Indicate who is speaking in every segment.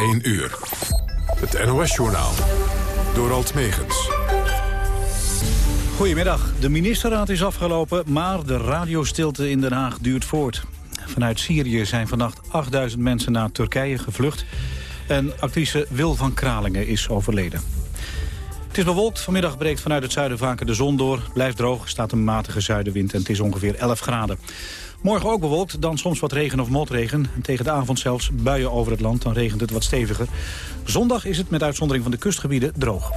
Speaker 1: 1 uur. Het NOS-journaal. Door Alt Megens.
Speaker 2: Goedemiddag. De ministerraad is afgelopen, maar de radiostilte in Den Haag duurt voort. Vanuit Syrië zijn vannacht 8000 mensen naar Turkije gevlucht. En actrice Wil van Kralingen is overleden. Het is bewolkt. Vanmiddag breekt vanuit het zuiden vaker de zon door. Blijft droog, staat een matige zuidenwind en het is ongeveer 11 graden. Morgen ook bewolkt, dan soms wat regen of motregen. En tegen de avond zelfs buien over het land, dan regent het wat steviger. Zondag is het met uitzondering van de kustgebieden droog.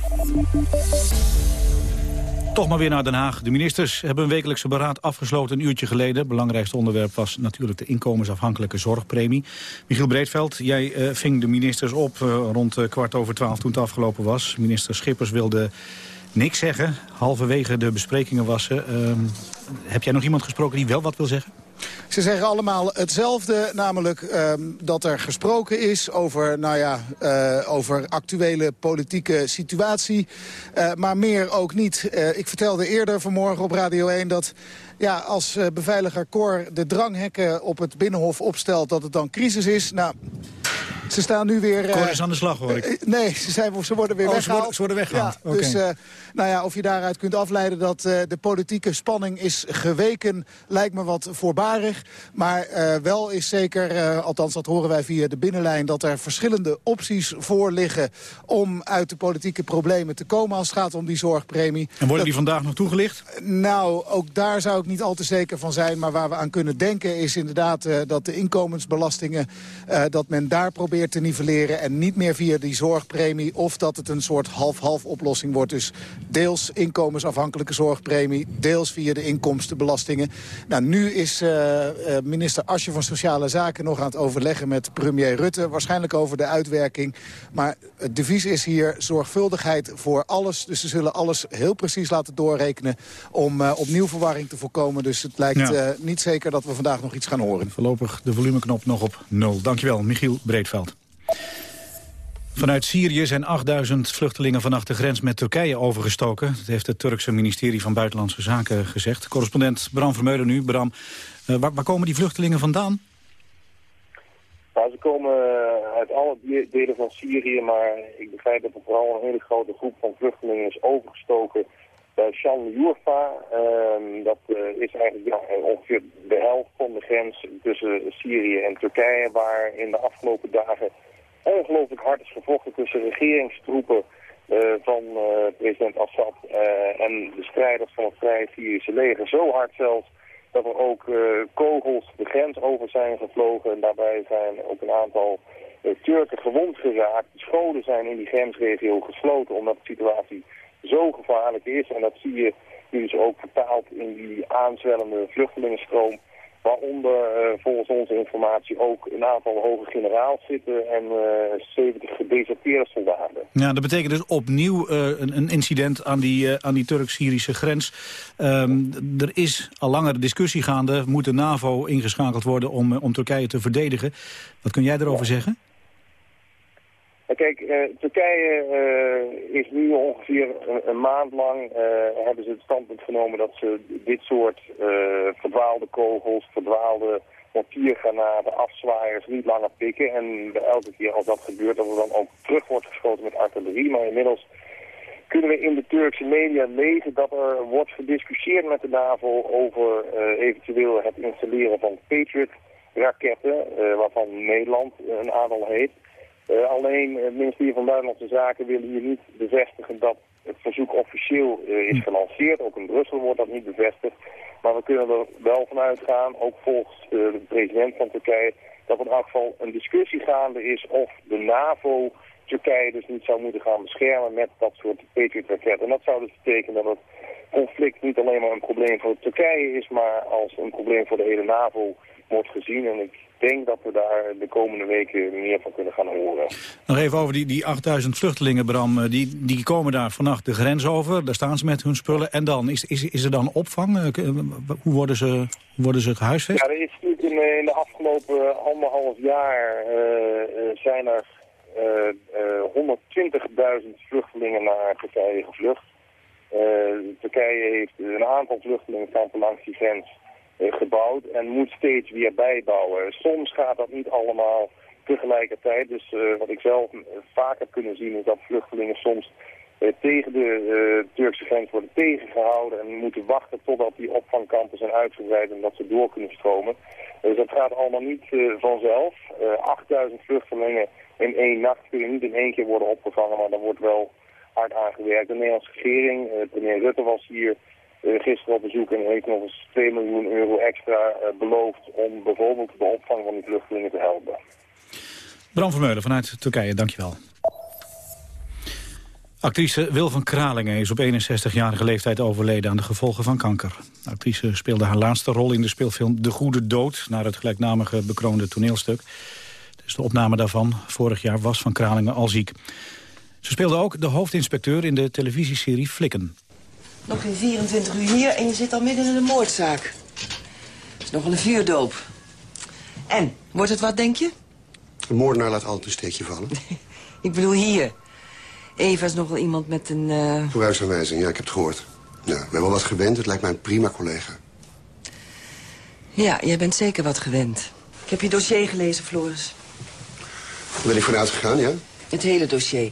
Speaker 2: Toch maar weer naar Den Haag. De ministers hebben een wekelijkse beraad afgesloten een uurtje geleden. Belangrijkste onderwerp was natuurlijk de inkomensafhankelijke zorgpremie. Michiel Breedveld, jij uh, ving de ministers op uh, rond uh, kwart over twaalf toen het afgelopen was. Minister Schippers wilde niks zeggen. Halverwege de besprekingen was ze. Ehm, heb jij nog iemand gesproken die wel wat wil zeggen?
Speaker 3: Ze zeggen allemaal hetzelfde, namelijk um, dat er gesproken is over, nou ja, uh, over actuele politieke situatie. Uh, maar meer ook niet. Uh, ik vertelde eerder vanmorgen op Radio 1 dat ja, als beveiliger Cor de dranghekken op het Binnenhof opstelt... dat het dan crisis is. Nou, ze staan nu weer...
Speaker 2: Cor is aan de slag, hoor ik.
Speaker 3: Uh, nee, ze, zijn, ze worden weer
Speaker 2: oh,
Speaker 3: weggehaald.
Speaker 2: Ze worden, weggehaald.
Speaker 3: Ja, okay. Dus uh, nou ja, of je daaruit kunt afleiden dat de politieke spanning is geweken... lijkt me wat voorbarig. Maar wel is zeker, althans dat horen wij via de binnenlijn... dat er verschillende opties voor liggen om uit de politieke problemen te komen... als het gaat om die zorgpremie.
Speaker 2: En worden die vandaag nog toegelicht?
Speaker 3: Nou, ook daar zou ik niet al te zeker van zijn. Maar waar we aan kunnen denken is inderdaad dat de inkomensbelastingen... dat men daar probeert te nivelleren en niet meer via die zorgpremie... of dat het een soort half-half oplossing wordt. Dus deels inkomensafhankelijke zorgpremie, deels via de inkomstenbelastingen. Nou, nu is uh, minister Asje van Sociale Zaken nog aan het overleggen met premier Rutte. Waarschijnlijk over de uitwerking. Maar het devies is hier zorgvuldigheid voor alles. Dus ze zullen alles heel precies laten doorrekenen om uh, opnieuw verwarring te voorkomen. Dus het lijkt ja. uh, niet zeker dat we vandaag nog iets gaan horen.
Speaker 2: Voorlopig de volumeknop nog op nul. Dankjewel, Michiel Breedveld. Vanuit Syrië zijn 8000 vluchtelingen vannacht de grens met Turkije overgestoken. Dat heeft het Turkse ministerie van Buitenlandse Zaken gezegd. Correspondent Bram Vermeulen nu. Bram, uh, waar, waar, komen die vluchtelingen vandaan?
Speaker 4: Nou, ze komen uit alle delen van Syrië, maar ik begrijp dat er vooral een hele grote groep van vluchtelingen is overgestoken bij Shanliurfa. Uh, dat uh, is eigenlijk ja, ongeveer de helft van de grens tussen Syrië en Turkije, waar in de afgelopen dagen ongelooflijk hard is gevochten tussen regeringstroepen uh, van uh, president Assad uh, en de strijders van het Vrije Syrische leger. Zo hard zelfs dat er ook kogels de grens over zijn gevlogen. En daarbij zijn ook een aantal Turken gewond geraakt. Scholen zijn in die grensregio gesloten omdat de situatie zo gevaarlijk is. En dat zie je nu dus ook vertaald in die aanzwellende vluchtelingenstroom Waaronder uh, volgens onze informatie ook een aantal hoge generaals zitten en uh, 70 gedeserteerde soldaten.
Speaker 2: Ja, dat betekent dus opnieuw uh, een, een, incident aan die, aan die Turk-Syrische grens. Um, er is al langer discussie gaande, moet de NAVO ingeschakeld worden om, om Turkije te verdedigen. Wat kun jij daarover ja. zeggen?
Speaker 4: Kijk, uh, Turkije uh, is nu ongeveer een, een maand lang hebben ze het standpunt genomen dat ze dit soort verdwaalde kogels, verdwaalde mortiergranaten, afzwaaiers niet langer pikken. En elke keer als dat gebeurt, dat er dan ook terug wordt geschoten met artillerie. Maar inmiddels kunnen we in de Turkse media lezen dat er wordt gediscussieerd met de NAVO over eventueel het installeren van Patriot-raketten, waarvan Nederland een aantal heeft. Uh, alleen het ministerie van Buitenlandse Zaken wil hier niet bevestigen dat het verzoek officieel uh, is gelanceerd. Ook in Brussel wordt dat niet bevestigd. Maar we kunnen er wel van uitgaan, ook volgens de president van Turkije, dat in elk geval een discussie gaande is of de NAVO Turkije dus niet zou moeten gaan beschermen met dat soort Patriot-raketten. En dat zou dus betekenen dat het conflict niet alleen maar een probleem voor Turkije is, maar als een probleem voor de hele NAVO wordt gezien. En ik denk dat we daar de komende weken meer van kunnen gaan horen.
Speaker 2: Nog even over die, die 8000 vluchtelingen, Bram. Die, die komen daar vannacht de grens over. Daar staan ze met hun spullen. En dan, is, is, is er dan opvang? Hoe worden ze, worden ze gehuisvest?
Speaker 4: Ja, er is natuurlijk in, in de afgelopen anderhalf jaar uh, zijn er uh, uh, 120.000 vluchtelingen naar Turkije gevlucht. Turkije heeft een aantal vluchtelingenkampen langs die grens gebouwd en moet steeds weer bijbouwen. Soms gaat dat niet allemaal tegelijkertijd, dus wat ik zelf vaak heb kunnen zien, is dat vluchtelingen soms tegen de Turkse grens worden tegengehouden en moeten wachten totdat die opvangkampen zijn uitgebreid en dat ze door kunnen stromen. Dus dat gaat allemaal niet vanzelf. 8000 vluchtelingen in één nacht kunnen niet in één keer worden opgevangen, maar daar wordt wel hard aangewerkt. De Nederlandse regering, meneer Rutte was hier gisteren op bezoek en heeft nog eens 2 miljoen euro extra uh, beloofd om bijvoorbeeld de opvang van die vluchtelingen te helpen.
Speaker 2: Bram Vermeulen vanuit Turkije, dankjewel. Actrice Wil van Kralingen is op 61-jarige leeftijd overleden aan de gevolgen van kanker. De actrice speelde haar laatste rol in de speelfilm De Goede Dood... naar het gelijknamige bekroonde toneelstuk. Dus de opname daarvan vorig jaar was van Kralingen al ziek. Ze speelde ook de hoofdinspecteur in de televisieserie Flikken.
Speaker 5: Nog geen 24 uur hier en je zit al midden in een moordzaak. Dat is nogal een vuurdoop. En, wordt het wat, denk je?
Speaker 6: Een moordenaar laat altijd een steekje vallen.
Speaker 5: ik bedoel hier. Eva is nog wel iemand met een... Uh...
Speaker 6: Gebruiksaanwijzing, ja, ik heb het gehoord. Ja, we hebben wel wat gewend, het lijkt mij een prima collega.
Speaker 5: Ja, jij bent zeker wat gewend. Ik heb je dossier gelezen, Floris.
Speaker 6: Daar ben ik vanuit gegaan, ja?
Speaker 5: Het hele dossier.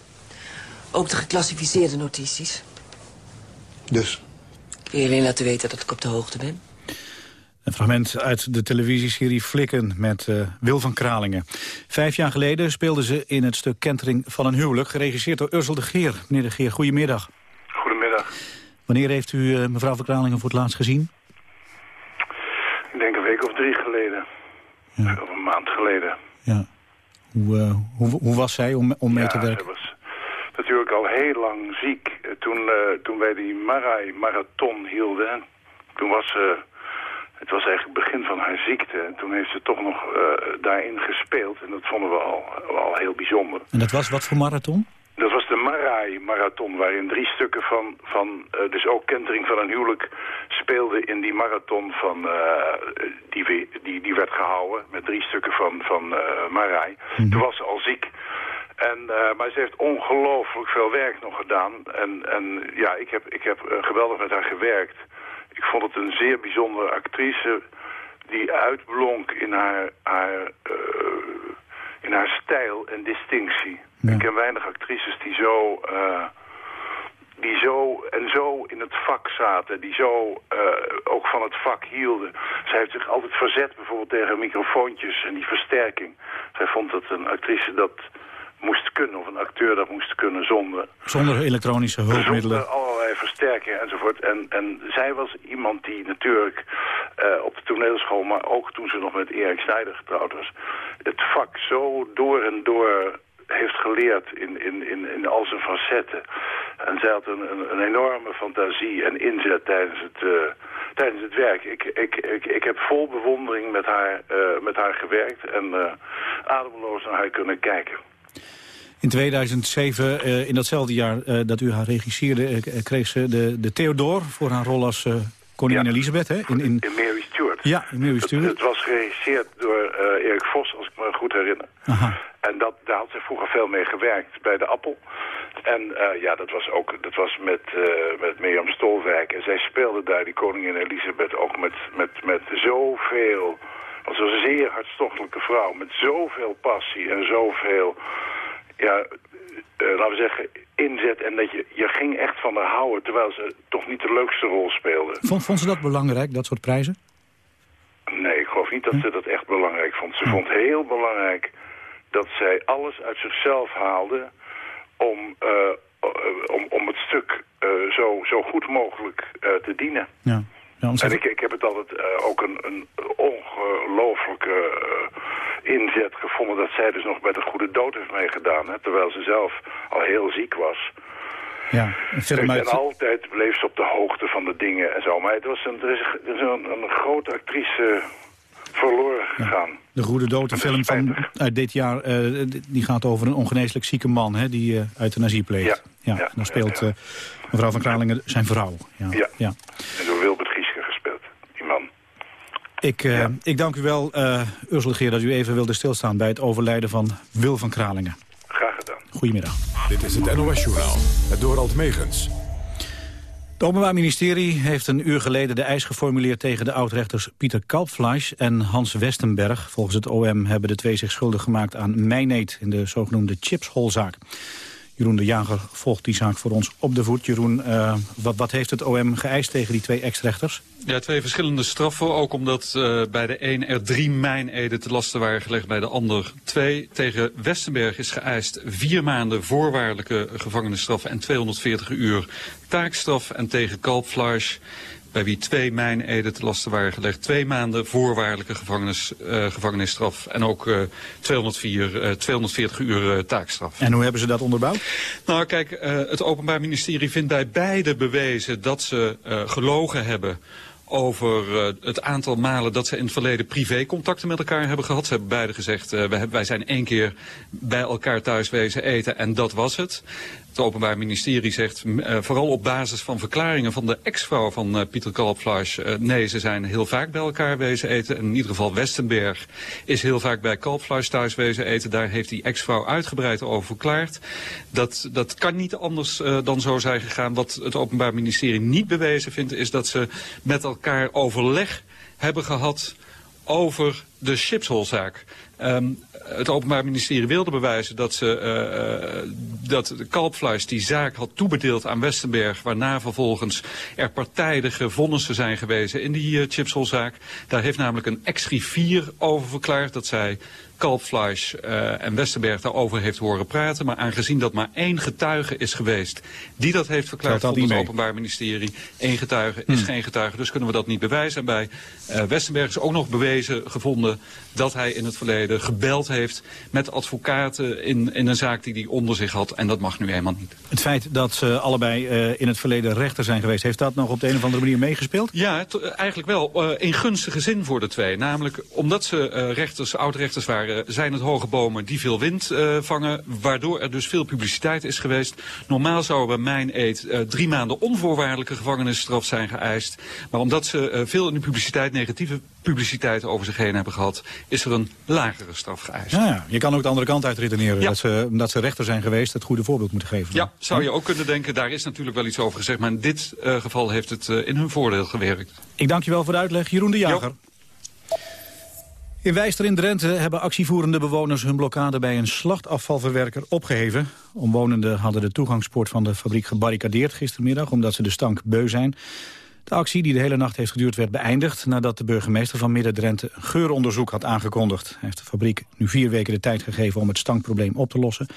Speaker 5: Ook de geclassificeerde notities.
Speaker 6: Dus?
Speaker 5: Ik wil je alleen laten weten dat ik op de hoogte ben.
Speaker 2: Een fragment uit de televisieserie Flikken met uh, Wil van Kralingen. Vijf jaar geleden speelde ze in het stuk Kentering van een huwelijk... geregisseerd door Ursel de Geer. Meneer de Geer, goedemiddag.
Speaker 7: Goedemiddag.
Speaker 2: Wanneer heeft u uh, mevrouw van Kralingen voor het laatst gezien?
Speaker 7: Ik denk een week of drie geleden. Ja. Of een maand geleden.
Speaker 2: Ja. Hoe, uh, hoe, hoe was zij om, om mee
Speaker 7: ja,
Speaker 2: te werken?
Speaker 7: Natuurlijk al heel lang ziek. Eh, toen, uh, toen wij die Marai Marathon hielden, toen was ze... Het was eigenlijk het begin van haar ziekte. En toen heeft ze toch nog uh, daarin gespeeld. En dat vonden we al, al heel bijzonder.
Speaker 2: En dat was wat voor marathon?
Speaker 7: Dat was de Marai-marathon, waarin drie stukken van, van uh, dus ook kentering van een huwelijk, speelden in die marathon van, uh, die, die, die werd gehouden met drie stukken van, van uh, Marai. Mm -hmm. Toen was ze al ziek. En, uh, maar ze heeft ongelooflijk veel werk nog gedaan. En, en ja, ik heb, ik heb uh, geweldig met haar gewerkt. Ik vond het een zeer bijzondere actrice die uitblonk in haar, haar, uh, in haar stijl en distinctie. Ja. Ik ken weinig actrices die zo, die zo en zo in het vak zaten, die zo ook van het vak hielden. Zij heeft zich altijd verzet bijvoorbeeld tegen microfoontjes en die versterking. Zij vond dat een actrice dat moest kunnen, of een acteur dat moest kunnen zonder...
Speaker 2: Zonder elektronische hulpmiddelen.
Speaker 7: Zonder allerlei versterkingen enzovoort. En, en zij was iemand die natuurlijk uh, op de toneelschool, maar ook toen ze nog met Erik Snijder getrouwd was, het vak zo door en door heeft geleerd in, in, in, in al zijn facetten. En zij had een, een, een enorme fantasie en inzet tijdens het, uh, tijdens het werk. Ik, ik, ik, ik heb vol bewondering met haar, uh, met haar gewerkt en uh, ademloos naar haar kunnen kijken.
Speaker 2: In 2007, uh, in datzelfde jaar uh, dat u haar regisseerde, uh, kreeg ze de, de Theodor voor haar rol als koningin ja. Elisabeth. Hè?
Speaker 7: In, in... in Mary Stuart.
Speaker 2: Ja, in Mary Stuart.
Speaker 7: Het, het was geregisseerd door Erik Vos, als ik me goed herinner.
Speaker 2: Aha.
Speaker 7: En dat, daar had ze vroeger veel mee gewerkt bij de Appel. En ja, dat was ook dat was met, met Mirjam Stolwijk. En zij speelde daar die koningin Elisabeth ook met, met, met zoveel... was een zeer hartstochtelijke vrouw met zoveel passie en zoveel ja, uh, laten we zeggen, inzet. En dat je, je ging echt van haar houden, terwijl ze toch niet de leukste rol speelde.
Speaker 2: Vond, vond ze dat belangrijk, dat soort prijzen?
Speaker 7: Nee, ik geloof niet dat ze dat echt belangrijk vond. Ze vond heel belangrijk dat zij alles uit zichzelf haalde om, uh, om, om het stuk uh, zo, zo goed mogelijk te dienen.
Speaker 2: Ja.
Speaker 7: Ja, en ik, ik heb het altijd uh, ook een, een ongelooflijke uh, inzet gevonden dat zij dus nog met een goede dood heeft meegedaan. Hè, terwijl ze zelf al heel ziek was.
Speaker 2: Ja,
Speaker 7: en, uit... en altijd bleef ze op de hoogte van de dingen en zo. Maar het was een, er is, er is een, een grote actrice verloren gegaan. Ja,
Speaker 2: de Goede Dood, een film van, uit dit jaar, uh, die gaat over een ongeneeslijk zieke man... Hè, die uh, euthanasie pleegt.
Speaker 7: Ja,
Speaker 2: ja,
Speaker 7: ja,
Speaker 2: en dan speelt mevrouw van Kralingen zijn vrouw. Ja,
Speaker 7: ja.
Speaker 2: ja.
Speaker 7: en door Wilbert Gieske gespeeld, die man.
Speaker 2: Ik, uh, ik dank u wel, Ursula Geer, dat u even wilde stilstaan... bij het overlijden van Wil van Kralingen.
Speaker 7: Graag gedaan.
Speaker 2: Goedemiddag.
Speaker 1: Dit is het NOS-journaal, het Dorald Megens.
Speaker 2: Het Openbaar Ministerie heeft een uur geleden de eis geformuleerd tegen de oudrechters Pieter Kalpfleisch en Hans Westenberg. Volgens het OM hebben de twee zich schuldig gemaakt aan mijneet in de zogenoemde chipsholzaak. Jeroen de Jager volgt die zaak voor ons op de voet. Jeroen, uh, wat, wat, heeft het OM geëist tegen die twee ex-rechters?
Speaker 8: Ja, twee verschillende straffen. Ook omdat uh, bij de een er drie mijneden te lasten waren gelegd, bij de ander twee. Tegen Westenberg is geëist vier maanden voorwaardelijke gevangenisstraf en 240 uur taakstraf. En tegen Kalpfleisch bij wie twee mijneden te lasten waren gelegd. Twee maanden voorwaardelijke gevangenis, uh, gevangenisstraf en ook uh, 204, uh, 240 uur uh, taakstraf.
Speaker 2: En hoe hebben ze dat onderbouwd?
Speaker 8: Nou kijk, het Openbaar Ministerie vindt bij beide bewezen dat ze gelogen hebben over het aantal malen dat ze in het verleden privécontacten met elkaar hebben gehad. Ze hebben beide gezegd, uh, wij, wij zijn één keer bij elkaar thuis wezen eten en dat was het. Het Openbaar Ministerie zegt, uh, vooral op basis van verklaringen van de ex-vrouw van uh, Pieter Kalpfleisch... Uh, nee, ze zijn heel vaak bij elkaar wezen eten. En in ieder geval Westenberg is heel vaak bij Kalpfleisch thuis wezen eten. Daar heeft die ex-vrouw uitgebreid over verklaard. Dat, dat kan niet anders dan zo zijn gegaan. Wat het Openbaar Ministerie niet bewezen vindt... is dat ze met elkaar overleg hebben gehad over de chipsholzaak. Um, het Openbaar Ministerie wilde bewijzen dat, ze, uh, dat Kalpfleisch die zaak had toebedeeld aan Westenberg... waarna vervolgens er partijdige vonnissen zijn geweest in die uh, chipsholzaak. Daar heeft namelijk een ex-griffier over verklaard dat zij Kalpfleisch uh, en Westerberg daarover heeft horen praten. Maar aangezien dat maar één getuige is geweest die dat heeft verklaard volgens het Openbaar Ministerie. één getuige is hmm. geen getuige, dus kunnen we dat niet bewijzen. En bij uh, Westerberg is ook nog bewezen gevonden dat hij in het verleden gebeld heeft met advocaten in, in een zaak die hij onder zich had. En dat mag nu eenmaal niet.
Speaker 2: Het feit dat ze allebei uh, in het verleden rechter zijn geweest, heeft dat nog op de een of andere manier meegespeeld?
Speaker 8: Ja, eigenlijk wel. In gunstige zin voor de twee. Namelijk omdat ze rechters, oud-rechters waren uh, zijn het hoge bomen die veel wind uh, vangen, waardoor er dus veel publiciteit is geweest. Normaal zou er bij mijn eet uh, drie maanden onvoorwaardelijke gevangenisstraf zijn geëist. Maar omdat ze veel in de publiciteit, negatieve publiciteit over zich heen hebben gehad, is er een lagere straf geëist.
Speaker 2: Ja, ja. Je kan ook de andere kant uit redeneren, ja. dat, ze, omdat ze rechter zijn geweest, het goede voorbeeld moeten geven.
Speaker 8: Ja, zou je ook kunnen denken, daar is natuurlijk wel iets over gezegd, maar in dit geval heeft het in hun voordeel gewerkt.
Speaker 2: Ik dank je wel voor de uitleg, Jeroen de Jager. Jo. In Wijster in Drenthe hebben actievoerende bewoners hun blokkade bij een slachtafvalverwerker opgeheven. Omwonenden hadden de toegangspoort van de fabriek gebarricadeerd gistermiddag omdat ze de stank beu zijn. De actie die de hele nacht heeft geduurd werd beëindigd nadat de burgemeester van Midden-Drenthe een geuronderzoek had aangekondigd. Hij heeft de fabriek nu vier weken de tijd gegeven om het stankprobleem op te lossen.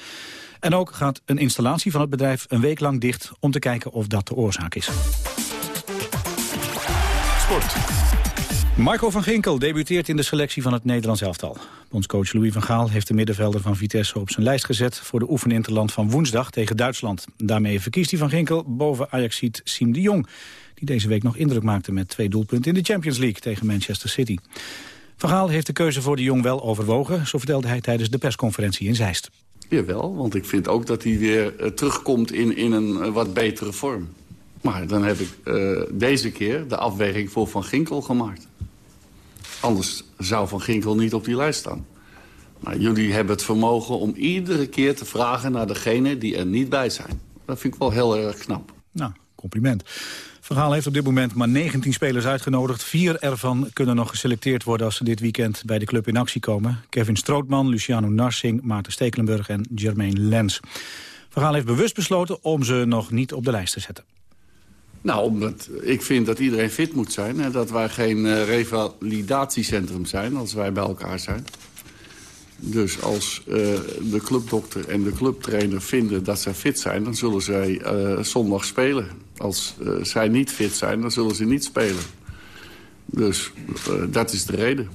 Speaker 2: En ook gaat een installatie van het bedrijf een week lang dicht om te kijken of dat de oorzaak is.
Speaker 1: Sport.
Speaker 2: Marco van Ginkel debuteert in de selectie van het Nederlands elftal. Bondscoach Louis van Gaal heeft de middenvelder van Vitesse op zijn lijst gezet... voor de oefeninterland van woensdag tegen Duitsland. Daarmee verkiest hij van Ginkel boven Ajaxiet Siem de Jong... die deze week nog indruk maakte met twee doelpunten in de Champions League tegen Manchester City. Van Gaal heeft de keuze voor de Jong wel overwogen... zo vertelde hij tijdens de persconferentie in Zeist.
Speaker 9: Jawel, want ik vind ook dat hij weer uh, terugkomt in, in een uh, wat betere vorm. Maar dan heb ik uh, deze keer de afweging voor Van Ginkel gemaakt. Anders zou Van Ginkel niet op die lijst staan. Maar jullie hebben het vermogen om iedere keer te vragen naar degene die er niet bij zijn. Dat vind ik wel heel erg knap.
Speaker 2: Nou, compliment. Verhaal heeft op dit moment maar 19 spelers uitgenodigd. Vier ervan kunnen nog geselecteerd worden als ze dit weekend bij de club in actie komen. Kevin Strootman, Luciano Narsing, Maarten Stekelenburg en Jermaine Lens. Verhaal heeft bewust besloten om ze nog niet op de lijst te zetten.
Speaker 9: Nou, omdat ik vind dat iedereen fit moet zijn... en dat wij geen uh, revalidatiecentrum zijn als wij bij elkaar zijn. Dus als uh, de clubdokter en de clubtrainer vinden dat zij fit zijn... dan zullen zij uh, zondag spelen. Als zij niet fit zijn, dan zullen ze niet spelen. Dus dat is de reden.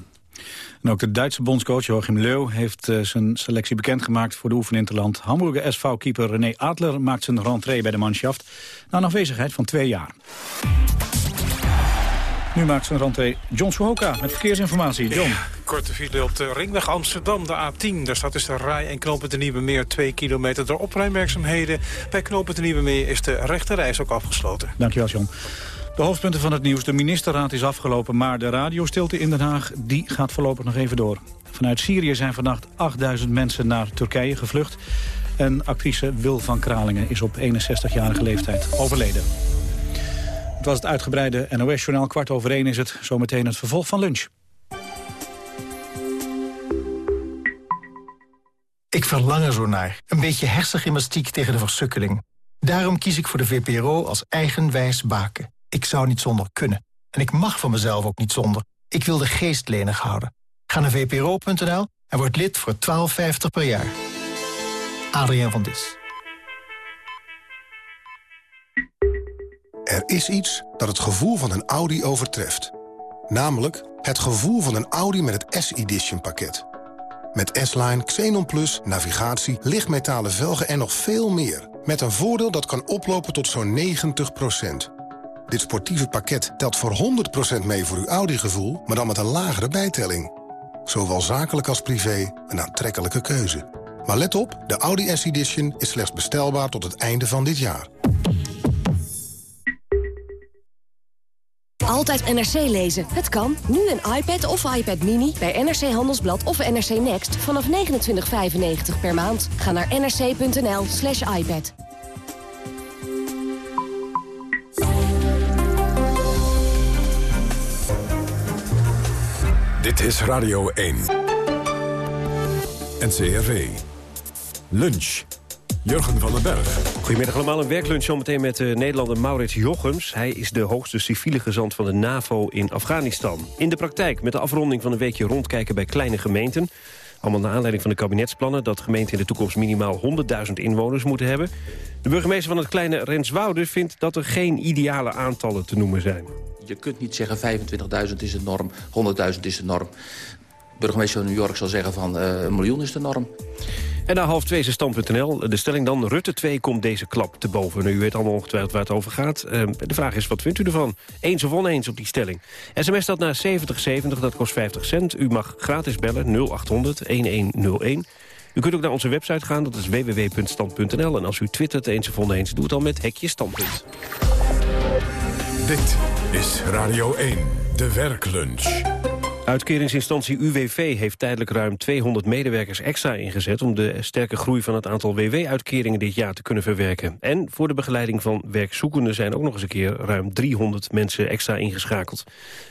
Speaker 2: En ook de Duitse bondscoach Joachim Leu heeft uh, zijn selectie bekendgemaakt voor de oefeninterland. Hamburger SV-keeper René Adler maakt zijn rentree bij de manschaft na een afwezigheid van twee jaar. Nu maakt zijn rentree John Suhoka met verkeersinformatie. John. Ja,
Speaker 10: korte file op de ringweg Amsterdam, de A10. Daar staat dus de Rij en knooppunt de Nieuwe Meer 2 kilometer door opruimwerkzaamheden. Bij knooppunt de Nieuwe Meer is de rechterreis ook afgesloten.
Speaker 2: Dankjewel, John. De hoofdpunten van het nieuws. De ministerraad is afgelopen, maar de radiostilte in Den Haag die gaat voorlopig nog even door. Vanuit Syrië zijn vannacht 8000 mensen naar Turkije gevlucht. En actrice Wil van Kralingen is op 61-jarige leeftijd overleden. Het was het uitgebreide NOS-journaal. Kwart over één is het. Zometeen het vervolg van lunch.
Speaker 11: Ik verlang er zo naar. Een beetje hersengymnastiek tegen de versukkeling. Daarom kies ik voor de VPRO als eigenwijs baken. Ik zou niet zonder kunnen. En ik mag van mezelf ook niet zonder. Ik wil de geest lenig houden. Ga naar vpro.nl en word lid voor 12,50 per jaar. Adriaan van Dis.
Speaker 12: Er is iets dat het gevoel van een Audi overtreft. Namelijk het gevoel van een Audi met het S-Edition pakket. Met S-Line, Xenon Plus, navigatie, lichtmetalen velgen en nog veel meer. Met een voordeel dat kan oplopen tot zo'n 90 Dit sportieve pakket telt voor 100% mee voor uw Audi-gevoel... maar dan met een lagere bijtelling. Zowel zakelijk als privé, een aantrekkelijke keuze. Maar let op, de Audi S-Edition is slechts bestelbaar tot het einde van dit jaar.
Speaker 13: Altijd NRC lezen. Het kan. Nu een iPad of iPad Mini bij NRC Handelsblad of NRC Next vanaf 29,95 per maand. Ga naar nrc.nl slash iPad.
Speaker 1: Dit is Radio 1. NCRV. Lunch. Jurgen van den Berg.
Speaker 14: Goedemiddag allemaal, een werklunch zometeen met de Nederlander Maurits Jochems. Hij is de hoogste civiele gezant van de NAVO in Afghanistan. In de praktijk met de afronding van een weekje rondkijken bij kleine gemeenten. Allemaal naar aanleiding van de kabinetsplannen... dat gemeenten in de toekomst minimaal 100.000 inwoners moeten hebben. De burgemeester van het kleine Renswoude vindt dat er geen ideale aantallen te noemen zijn.
Speaker 15: Je kunt niet zeggen 25.000 is de norm, 100.000 is de norm. Burgemeester van New York zal zeggen van uh, een miljoen is de norm.
Speaker 14: En na half twee is stand.nl. De stelling dan, Rutte 2 komt deze klap te boven. Nu, u weet allemaal ongetwijfeld waar het over gaat. Uh, de vraag is, wat vindt u ervan? Eens of oneens op die stelling? SMS staat naar 7070, dat kost 50 cent. U mag gratis bellen, 0800-1101. U kunt ook naar onze website gaan, dat is www.stand.nl. En als u twittert eens of oneens, doe het dan met hekje standpunt.
Speaker 1: Dit is Radio 1, de werklunch.
Speaker 14: Uitkeringsinstantie UWV heeft tijdelijk ruim 200 medewerkers extra ingezet... om de sterke groei van het aantal WW-uitkeringen dit jaar te kunnen verwerken. En voor de begeleiding van werkzoekenden zijn ook nog eens een keer... ruim 300 mensen extra ingeschakeld.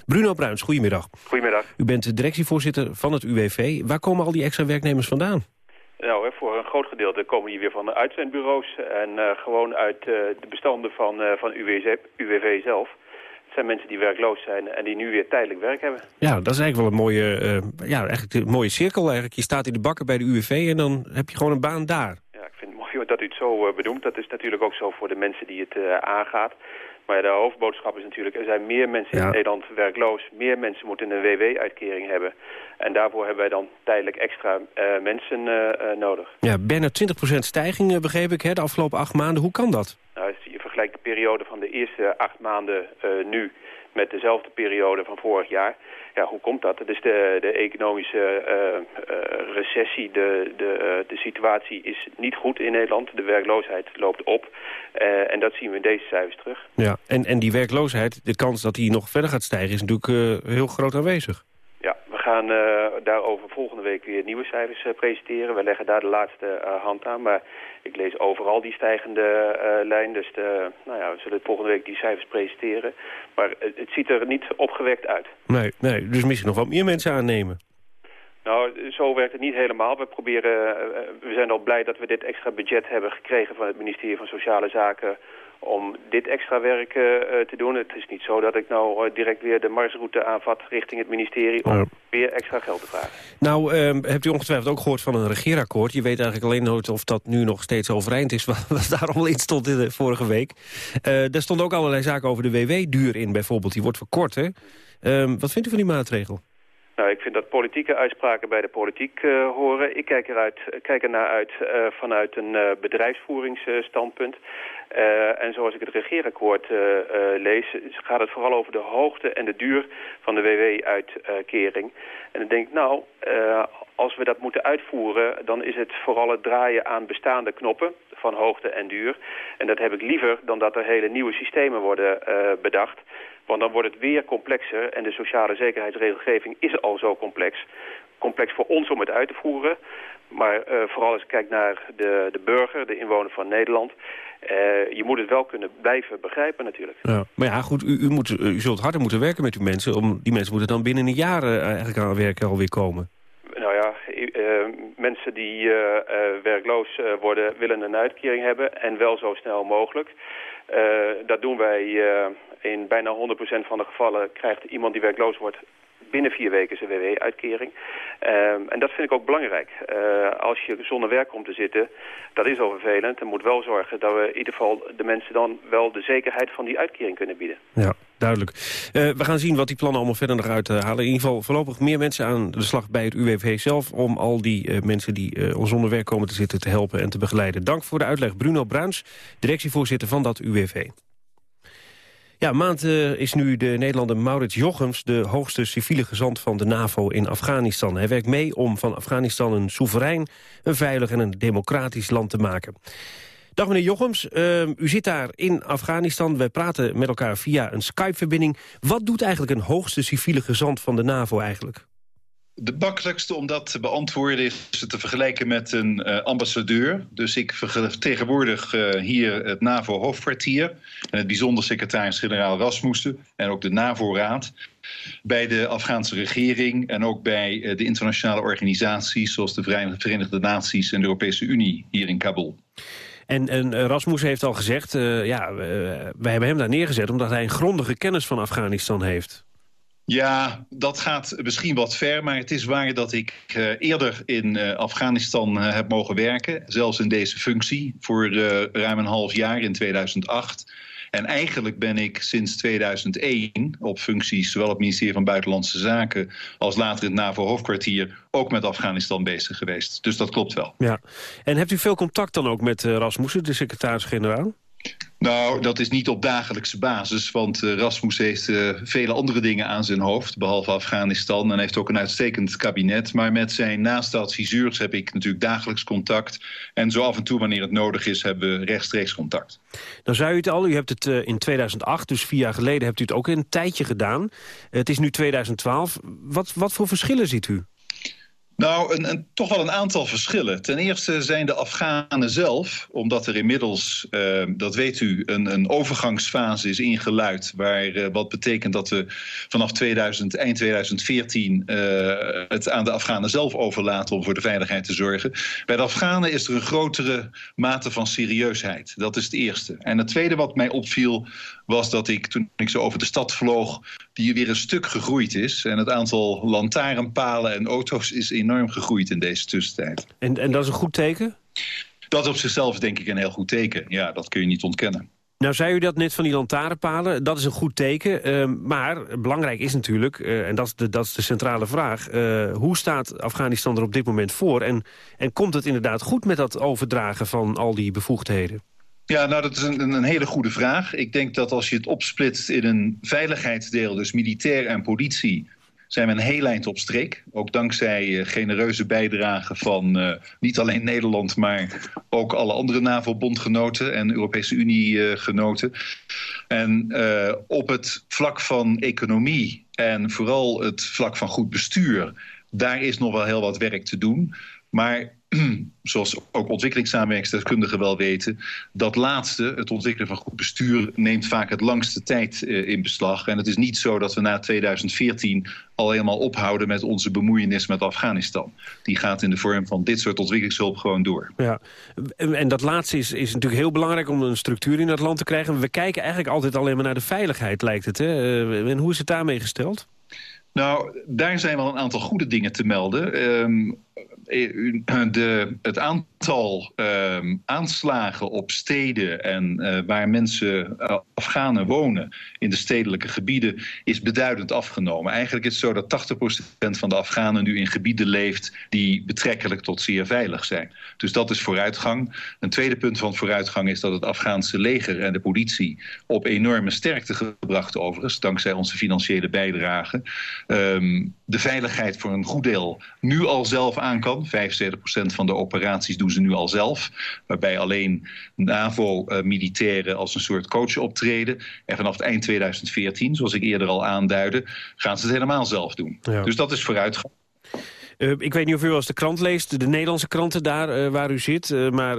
Speaker 14: Bruno Bruins, goedemiddag.
Speaker 16: Goedemiddag.
Speaker 14: U bent de directievoorzitter van het UWV. Waar komen al die extra werknemers vandaan?
Speaker 16: Nou, voor een groot gedeelte komen die weer van de uitzendbureaus... en uh, gewoon uit uh, de bestanden van, uh, van UWV, UWV zelf zijn mensen die werkloos zijn en die nu weer tijdelijk werk hebben.
Speaker 14: Ja, dat is eigenlijk wel een mooie, uh, ja, eigenlijk een mooie cirkel. Eigenlijk. Je staat in de bakken bij de UWV en dan heb je gewoon een baan daar.
Speaker 16: Ja, ik vind het mooi dat u het zo uh, bedoelt. Dat is natuurlijk ook zo voor de mensen die het uh, aangaat. Maar de hoofdboodschap is natuurlijk, er zijn meer mensen ja. in Nederland werkloos. Meer mensen moeten een WW-uitkering hebben. En daarvoor hebben wij dan tijdelijk extra uh, mensen nodig.
Speaker 14: Ja, bijna 20% stijging begreep ik hè, de afgelopen acht maanden. Hoe kan dat?
Speaker 16: Nou, de periode van de eerste acht maanden nu met dezelfde periode van vorig jaar. Ja, hoe komt dat? Is de, de economische uh, uh, recessie. De, de, de situatie is niet goed in Nederland. De werkloosheid loopt op. En dat zien we in deze cijfers terug.
Speaker 14: Ja, en, en die werkloosheid, de kans dat die nog verder gaat stijgen... is natuurlijk heel groot aanwezig.
Speaker 16: Gaan uh, daarover volgende week weer nieuwe cijfers uh, presenteren. We leggen daar de laatste uh, hand aan, maar ik lees overal die stijgende lijn. Dus de, nou ja, we zullen volgende week die cijfers presenteren. Maar het ziet er niet opgewekt uit.
Speaker 14: Nee, nee, dus misschien nog wat meer mensen aannemen.
Speaker 16: Nou, zo werkt het niet helemaal. We, proberen, we zijn al blij dat we dit extra budget hebben gekregen van het ministerie van Sociale Zaken om dit extra werk uh, te doen. Het is niet zo dat ik nou uh, direct weer de marsroute aanvat richting het ministerie... om ja. weer extra geld te vragen.
Speaker 14: Nou, uh, hebt u ongetwijfeld ook gehoord van een regeerakkoord. Je weet eigenlijk alleen nooit of dat nu nog steeds overeind is... wat, wat daar allemaal in stond in de vorige week. er stonden ook allerlei zaken over de WW-duur in bijvoorbeeld. Die wordt verkort, hè? Ehm, wat vindt u van die maatregel?
Speaker 16: Nou, ik vind dat politieke uitspraken bij de politiek uh, horen. Ik kijk, eruit, kijk ernaar uit uh, vanuit een bedrijfsvoeringsstandpunt. en zoals ik het regeerakkoord lees, gaat het vooral over de hoogte en de duur van de WW-uitkering. en dan denk ik, nou, als we dat moeten uitvoeren, dan is het vooral het draaien aan bestaande knoppen van hoogte en duur. En dat heb ik liever dan dat er hele nieuwe systemen worden bedacht. Want dan wordt het weer complexer en de sociale zekerheidsregelgeving is al zo complex. complex voor ons om het uit te voeren. Maar vooral als ik kijk naar de, de burger, de inwoner van Nederland... je moet het wel kunnen blijven begrijpen natuurlijk.
Speaker 14: Ja. Maar ja, goed, u, u, moet, u zult harder moeten werken met uw mensen. Om, die mensen moeten dan binnen een jaar eigenlijk aan werken alweer komen.
Speaker 16: Nou ja, mensen die werkloos worden willen een uitkering hebben en wel zo snel mogelijk. Dat doen wij in bijna 100% van de gevallen krijgt iemand die werkloos wordt binnen vier weken zijn WW-uitkering. Ehm, en dat vind ik ook belangrijk. Uh, als je zonder werk komt te zitten, dat is al vervelend. Dan moet wel zorgen dat we in ieder geval de mensen dan wel de zekerheid van die uitkering kunnen bieden.
Speaker 14: Ja, duidelijk. Uh, we gaan zien wat die plannen allemaal verder nog uithalen. In ieder geval voorlopig meer mensen aan de slag bij het UWV zelf... om al die mensen die zonder werk komen te zitten te helpen en te begeleiden. Dank voor de uitleg. Bruno Bruins, directievoorzitter van dat UWV. Ja, maand uh, is nu de Nederlander Maurits Jochems... de hoogste civiele gezant van de NAVO in Afghanistan. Hij werkt mee om van Afghanistan een soeverein, een veilig en een democratisch land te maken. Dag meneer Jochems, uh, u zit daar in Afghanistan. Wij praten met elkaar via een Skype-verbinding. Wat doet eigenlijk een hoogste civiele gezant van de NAVO eigenlijk?
Speaker 17: De makkelijkste om dat te beantwoorden is te vergelijken met een uh, ambassadeur. Dus ik vertegenwoordig uh, hier het NAVO-hoofdkwartier... en het bijzonder secretaris-generaal Rasmussen en ook de NAVO-raad... bij de Afghaanse regering en ook bij uh, de internationale organisaties... zoals de Verenigde Naties en de Europese Unie hier in Kabul.
Speaker 14: En, en Rasmussen heeft al gezegd, ja, wij hebben hem daar neergezet... omdat hij een grondige kennis van Afghanistan heeft.
Speaker 17: Ja, dat gaat misschien wat ver, maar het is waar dat ik uh, eerder in uh, Afghanistan uh, heb mogen werken. Zelfs in deze functie voor ruim een half jaar in 2008. En eigenlijk ben ik sinds 2001 op functies, zowel het ministerie van Buitenlandse Zaken als later het NAVO-hoofdkwartier, ook met Afghanistan bezig geweest. Dus dat klopt wel.
Speaker 14: Ja. En hebt u veel contact dan ook met Rasmussen, de secretaris-generaal?
Speaker 17: Nou, dat is niet op dagelijkse basis, want uh, Rasmus heeft uh, vele andere dingen aan zijn hoofd, behalve Afghanistan, en heeft ook een uitstekend kabinet. Maar met zijn naaste adviseurs heb ik natuurlijk dagelijks contact. En zo af en toe, wanneer het nodig is, hebben we rechtstreeks contact.
Speaker 14: Dan zei u het al, u hebt het uh, in 2008, dus vier jaar geleden, hebt u het ook een tijdje gedaan. het is nu 2012. Wat, wat voor verschillen ziet u?
Speaker 17: Nou, een, een, toch wel een aantal verschillen. Ten eerste zijn de Afghanen zelf, omdat er inmiddels, uh, dat weet u, een, een overgangsfase is ingeluid. Waar, uh, wat betekent dat we vanaf 2000, eind 2014 uh, het aan de Afghanen zelf overlaten om voor de veiligheid te zorgen. Bij de Afghanen is er een grotere mate van serieusheid. Dat is het eerste. En het tweede wat mij opviel was dat ik, toen ik zo over de stad vloog, die weer een stuk gegroeid is. En het aantal lantaarnpalen en auto's is enorm gegroeid in deze tussentijd.
Speaker 14: En, en dat is een goed teken?
Speaker 17: Dat op zichzelf is denk ik een heel goed teken. Ja, dat kun je niet ontkennen.
Speaker 14: Nou zei u dat net van die lantaarnpalen, dat is een goed teken. Uh, maar belangrijk is natuurlijk, uh, en dat is, de, dat is de centrale vraag... Uh, hoe staat Afghanistan er op dit moment voor? En, en komt het inderdaad goed met dat overdragen van al die bevoegdheden?
Speaker 17: Ja, nou dat is een, een, hele goede vraag. Ik denk dat als je het opsplitst in een veiligheidsdeel, dus militair en politie, zijn we een heel eind op streek. Ook dankzij uh, genereuze bijdragen van uh, niet alleen Nederland... maar ook alle andere NAVO-bondgenoten en Europese Unie-genoten. en uh, op het vlak van economie en vooral het vlak van goed bestuur... daar is nog wel heel wat werk te doen. Maar zoals ook ontwikkelingssamenwerkingsdeskundigen wel weten... dat laatste, het ontwikkelen van goed bestuur... neemt vaak het langste tijd uh, in beslag. En het is niet zo dat we na 2014 al helemaal ophouden... met onze bemoeienis met Afghanistan. Die gaat in de vorm van dit soort ontwikkelingshulp gewoon door.
Speaker 14: Ja, en dat laatste is, is natuurlijk heel belangrijk om een structuur in dat land te krijgen. We kijken eigenlijk altijd alleen maar naar de veiligheid, lijkt het. Hè? Uh, en hoe is het daarmee gesteld?
Speaker 17: Nou, daar zijn wel een aantal goede dingen te melden. Um, de, het aantal uh, aanslagen op steden en uh, waar mensen uh, Afghanen wonen in de stedelijke gebieden is beduidend afgenomen. Eigenlijk is het zo dat 80% van de Afghanen nu in gebieden leeft die betrekkelijk tot zeer veilig zijn. Dus dat is vooruitgang. Een tweede punt van vooruitgang is dat het Afghaanse leger en de politie op enorme sterkte gebracht overigens, dankzij onze financiële bijdrage, um, de veiligheid voor een goed deel nu al zelf aan kan. 75% van de operaties doen ze nu al zelf. Waarbij alleen NAVO-militairen als een soort coach optreden. En vanaf het eind 2014, zoals ik eerder al aanduidde, gaan ze het helemaal zelf doen. Ja. Dus dat is vooruitgang.
Speaker 14: Uh, ik weet niet of u als de krant leest, de Nederlandse kranten daar uh, waar u zit. Uh, maar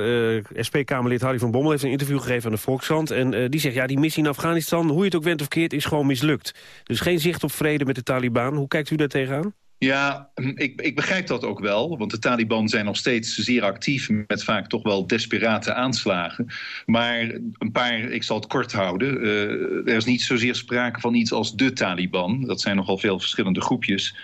Speaker 14: SP-Kamerlid Harry van Bommel heeft een interview gegeven aan de Volkskrant. En die zegt, ja, die missie in Afghanistan, hoe je het ook went of keert, is gewoon mislukt. Dus geen zicht op vrede met de Taliban. Hoe kijkt u daar tegenaan?
Speaker 17: Ja, ik, ik, begrijp dat ook wel. Want de Taliban zijn nog steeds zeer actief... met vaak toch wel desperate aanslagen. Maar een paar, ik zal het kort houden... Uh, er is niet zozeer sprake van iets als de Taliban. Dat zijn nogal veel verschillende groepjes.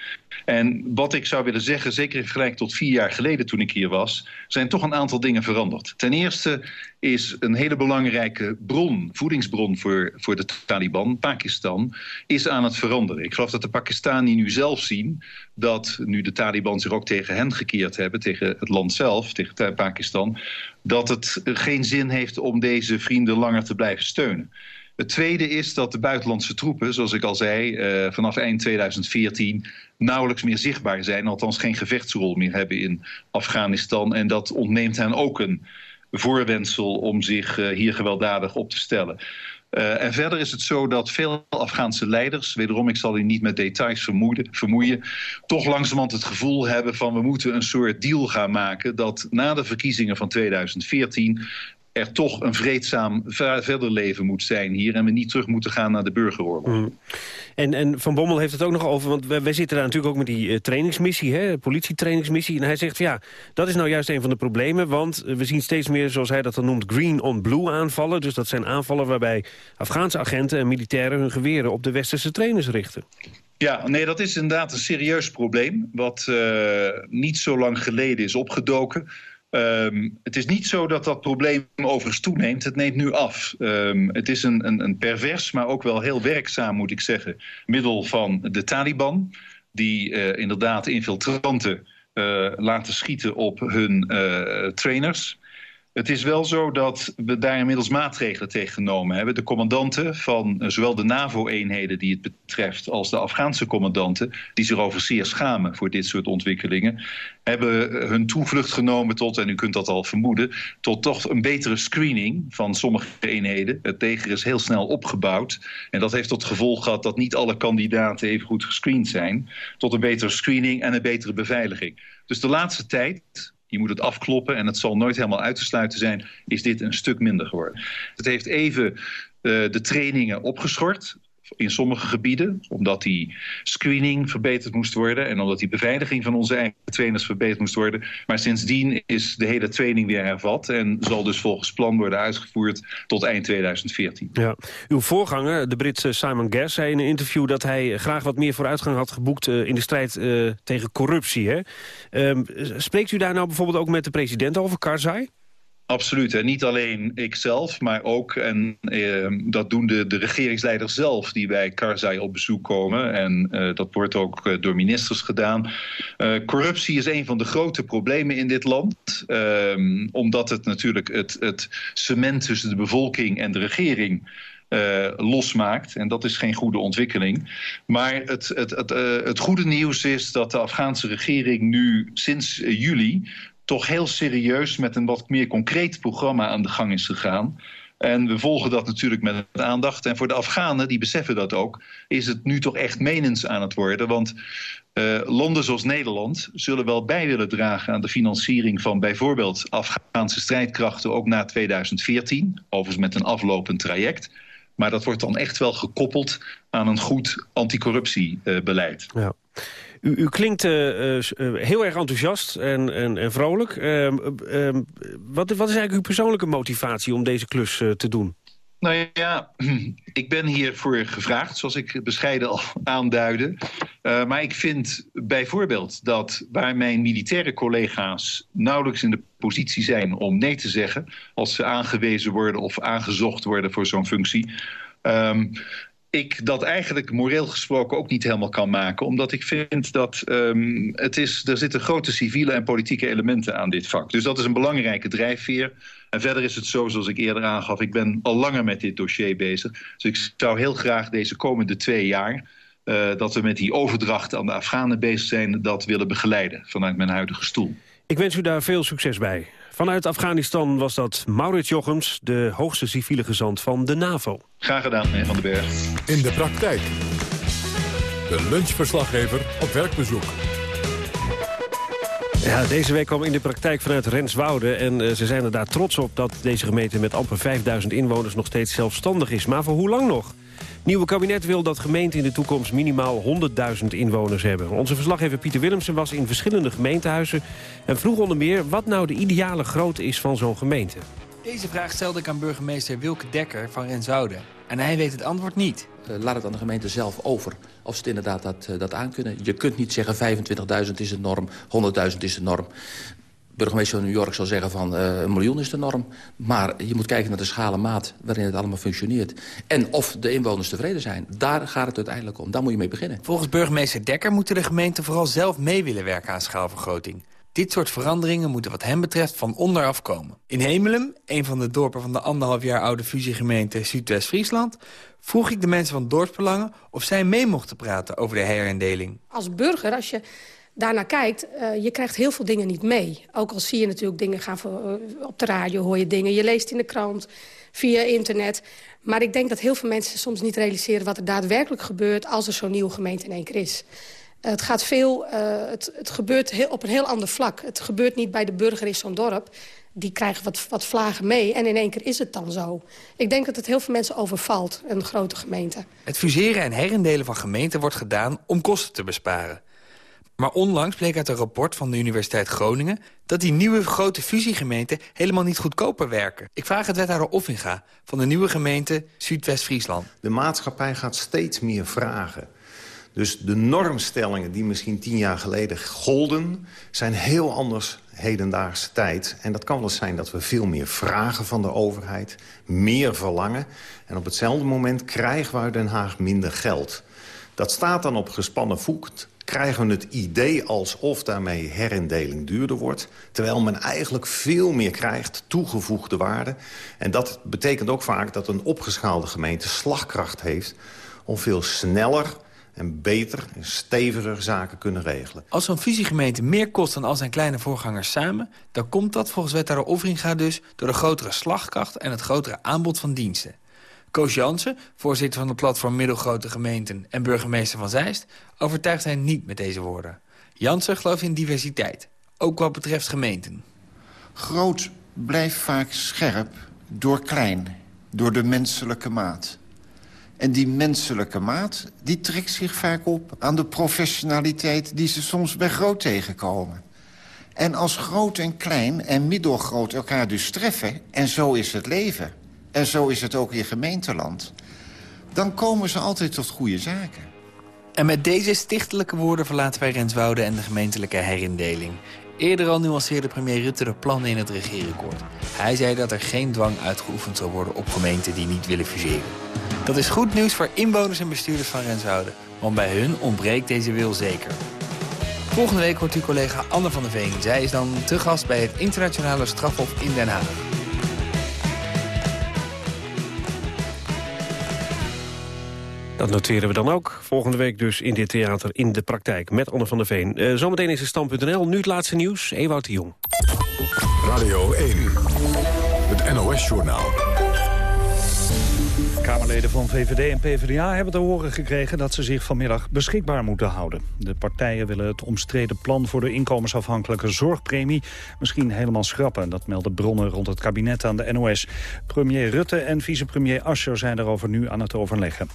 Speaker 17: En wat ik zou willen zeggen, zeker vergelijking tot vier jaar geleden toen ik hier was... zijn toch een aantal dingen veranderd. Ten eerste is een hele belangrijke bron, voedingsbron voor, voor de Taliban, Pakistan, is aan het veranderen. Ik geloof dat de Pakistani nu zelf zien dat nu de Taliban zich ook tegen hen gekeerd hebben, tegen het land zelf, tegen Pakistan, dat het geen zin heeft om deze vrienden langer te blijven steunen. Het tweede is dat de buitenlandse troepen, zoals ik al zei, uh, vanaf eind 2014 nauwelijks meer zichtbaar zijn. Althans geen gevechtsrol meer hebben in Afghanistan. En dat ontneemt hen ook een voorwensel om zich uh, hier gewelddadig op te stellen. Uh, en verder is het zo dat veel Afghaanse leiders, wederom ik zal u niet met details vermoeien, vermoeien, toch langzamerhand het gevoel hebben van we moeten een soort deal gaan maken dat na de verkiezingen van 2014 er toch een vreedzaam verder leven moet zijn hier... en we niet terug moeten gaan naar de burgeroorlog. Mm.
Speaker 14: En, en Van Bommel heeft het ook nog over, want wij, zitten daar natuurlijk ook met die uh, trainingsmissie, hè, politietrainingsmissie. En hij zegt, ja, dat is nou juist een van de problemen, want we zien steeds meer, zoals hij dat dan noemt, green on blue aanvallen. Dus dat zijn aanvallen waarbij Afghaanse agenten en militairen hun geweren op de westerse trainers richten.
Speaker 17: Ja, nee, dat is inderdaad een serieus probleem, wat uh, niet zo lang geleden is opgedoken... Um, het is niet zo dat dat probleem overigens toeneemt. Het neemt nu af. Um, het is een, een, een, pervers, maar ook wel heel werkzaam, moet ik zeggen... middel van de Taliban, die uh, inderdaad infiltranten uh, laten schieten op hun uh, trainers... Het is wel zo dat we daar inmiddels maatregelen tegen genomen hebben. De commandanten van eh, zowel de NAVO-eenheden die het betreft... als de Afghaanse commandanten, die zich over zeer schamen voor dit soort ontwikkelingen... hebben eh, hun toevlucht genomen tot, en u kunt dat al vermoeden... tot toch een betere screening van sommige eenheden. Het leger is heel snel opgebouwd. En dat heeft tot gevolg gehad dat niet alle kandidaten even goed gescreend zijn. Tot een betere screening en een betere beveiliging. Dus de laatste tijd je moet het afkloppen en het zal nooit helemaal uit te sluiten zijn, is dit een stuk minder geworden. Het heeft even uh, de trainingen opgeschort in sommige gebieden. Omdat die screening verbeterd moest worden. En omdat die beveiliging van onze eigen trainers verbeterd moest worden. Maar sindsdien is de hele training weer hervat. En zal dus volgens plan worden uitgevoerd tot eind 2014.
Speaker 14: Ja. Uw voorganger, de Britse Simon Guest, zei in een interview... dat hij graag wat meer vooruitgang had geboekt uh, in de strijd uh, tegen corruptie. Hè? Uh, spreekt u daar nou bijvoorbeeld ook met de president over, Karzai?
Speaker 17: Absoluut. En niet alleen ikzelf, maar ook, en eh, dat doen de, de regeringsleiders zelf... die bij Karzai op bezoek komen. En eh, dat wordt ook uh, door ministers gedaan. corruptie is een van de grote problemen in dit land. Ehm, omdat het natuurlijk het, het cement tussen de bevolking en de regering... Losmaakt. En dat is geen goede ontwikkeling. Maar het, het, het, het goede nieuws is dat de Afghaanse regering nu sinds juli toch heel serieus met een wat meer concreet programma aan de gang is gegaan. En we volgen dat natuurlijk met aandacht. En voor de Afghanen, die beseffen dat ook, is het nu toch echt menens aan het worden. Want uh, landen zoals Nederland zullen wel bij willen dragen aan de financiering van bijvoorbeeld Afghaanse strijdkrachten ook na 2014. Overigens met een aflopend traject. Maar dat wordt dan echt wel gekoppeld aan een goed anticorruptiebeleid.
Speaker 14: Ja. U, u klinkt uh, uh, heel erg enthousiast en, en, vrolijk. Uh, wat, wat is eigenlijk uw persoonlijke motivatie om deze klus te doen?
Speaker 17: Nou ja, ik ben hiervoor gevraagd, zoals ik bescheiden al aanduidde. Maar ik vind bijvoorbeeld dat waar mijn militaire collega's nauwelijks in de positie zijn om nee te zeggen... als ze aangewezen worden of aangezocht worden voor zo'n functie... Um, ik dat eigenlijk moreel gesproken ook niet helemaal kan maken. Omdat ik vind dat um, het is, er zitten grote civiele en politieke elementen aan dit vak. Dus dat is een belangrijke drijfveer. En verder is het zo, zoals ik eerder aangaf, ik ben al langer met dit dossier bezig. Dus ik zou heel graag deze komende twee jaar... Uh, dat we met die overdracht aan de Afghanen bezig zijn... dat willen begeleiden vanuit mijn huidige stoel.
Speaker 14: Ik wens u daar veel succes bij. Vanuit Afghanistan was dat Maurits Jochems, de hoogste civiele gezant van de NAVO.
Speaker 17: Graag gedaan, meneer Van den Berg.
Speaker 1: In de praktijk. De lunchverslaggever op werkbezoek.
Speaker 14: Ja, deze week kwam in de praktijk vanuit Renswoude. En uh, ze zijn er daar trots op dat deze gemeente met amper 5000 inwoners nog steeds zelfstandig is. Maar voor hoe lang nog? nieuwe kabinet wil dat gemeenten in de toekomst minimaal 100.000 inwoners hebben. Onze verslaggever Pieter Willemsen was in verschillende gemeentehuizen... en vroeg onder meer wat nou de ideale grootte is van zo'n gemeente.
Speaker 18: Deze vraag stelde ik aan burgemeester Wilke Dekker van Renswoude. En hij weet het antwoord niet.
Speaker 15: Uh, laat het aan de gemeente zelf over of ze het inderdaad dat, uh, dat aankunnen. Je kunt niet zeggen 25.000 is de norm, 100.000 is de norm burgemeester van New York zal zeggen van uh, een miljoen is de norm. Maar je moet kijken naar de schalen maat waarin het allemaal functioneert. En of de inwoners tevreden zijn. Daar gaat het uiteindelijk om. Daar moet je mee beginnen.
Speaker 18: Volgens burgemeester Dekker moeten de gemeenten vooral zelf mee willen werken aan schaalvergroting. Dit soort veranderingen moeten wat hem betreft van onderaf komen. In Hemelum, een van de dorpen van de anderhalf jaar oude fusiegemeente Zuidwest-Friesland... vroeg ik de mensen van dorpsbelangen of zij mee mochten praten over de herindeling.
Speaker 19: Als burger, als je daarnaar kijkt, uh, je krijgt heel veel dingen niet mee. Ook al zie je natuurlijk dingen gaan voor, uh, op de radio, hoor je dingen. Je leest in de krant, via internet. Maar ik denk dat heel veel mensen soms niet realiseren... wat er daadwerkelijk gebeurt als er zo'n nieuwe gemeente in één keer is. Uh, het gaat veel, het, het, gebeurt heel, op een heel ander vlak. Het gebeurt niet bij de burger in zo'n dorp. Die krijgen wat, wat vlagen mee en in één keer is het dan zo. Ik denk dat het heel veel mensen overvalt, een grote gemeente.
Speaker 18: Het fuseren en herindelen van gemeenten wordt gedaan om kosten te besparen. Maar onlangs bleek uit een rapport van de Universiteit Groningen... dat die nieuwe grote fusiegemeenten helemaal niet goedkoper werken. Ik vraag het wethouder Offinga van de nieuwe gemeente Zuidwest-Friesland.
Speaker 20: De maatschappij gaat steeds meer vragen. Dus de normstellingen die misschien tien jaar geleden golden... zijn heel anders hedendaagse tijd. En dat kan wel eens zijn dat we veel meer vragen van de overheid. Meer verlangen. En op hetzelfde moment krijgen we uit Den Haag minder geld. Dat staat dan op gespannen voet krijgen we het idee alsof daarmee herindeling duurder wordt... terwijl men eigenlijk veel meer krijgt, toegevoegde waarde. En dat betekent ook vaak dat een opgeschaalde gemeente slagkracht heeft... om veel sneller en beter en steviger zaken kunnen regelen.
Speaker 18: Als zo'n fusiegemeente meer kost dan al zijn kleine voorgangers samen... dan komt dat volgens wethouder Offringa dus door de grotere slagkracht... en het grotere aanbod van diensten. Koos Jansen, voorzitter van het platform Middelgrote Gemeenten... en burgemeester van Zeist, overtuigt hij niet met deze woorden. Jansen gelooft in diversiteit, ook wat betreft gemeenten.
Speaker 21: Groot blijft vaak scherp door klein, door de menselijke maat. En die menselijke maat die trekt zich vaak op aan de professionaliteit... die ze soms bij groot tegenkomen. En als groot en klein en middelgroot elkaar dus treffen... en zo is het leven en zo is het ook in gemeenteland... dan komen ze altijd tot goede zaken.
Speaker 18: En met deze stichtelijke woorden verlaten wij Renswoude en de gemeentelijke herindeling. Eerder al nuanceerde premier Rutte de plannen in het regeerakkoord. Hij zei dat er geen dwang uitgeoefend zal worden op gemeenten die niet willen fuseren. Dat is goed nieuws voor inwoners en bestuurders van Renswoude. Want bij hun ontbreekt deze wil zeker. Volgende week wordt uw collega Anne van der Veen. Zij is dan te gast bij het internationale strafhof in Den Haag.
Speaker 14: Dat noteren we dan ook. Volgende week dus in dit theater in de praktijk met Anne van der Veen. Uh, zometeen is het stand.nl. Nu het laatste nieuws. Ewout de Jong.
Speaker 1: Radio 1. Het NOS-journaal.
Speaker 22: Kamerleden van VVD en PvdA hebben te horen gekregen dat ze zich vanmiddag beschikbaar moeten houden. De partijen willen het omstreden plan voor de inkomensafhankelijke zorgpremie misschien helemaal schrappen. Dat melden bronnen rond het kabinet aan de NOS. Premier Rutte en vicepremier Asscher zijn daarover nu aan het overleggen.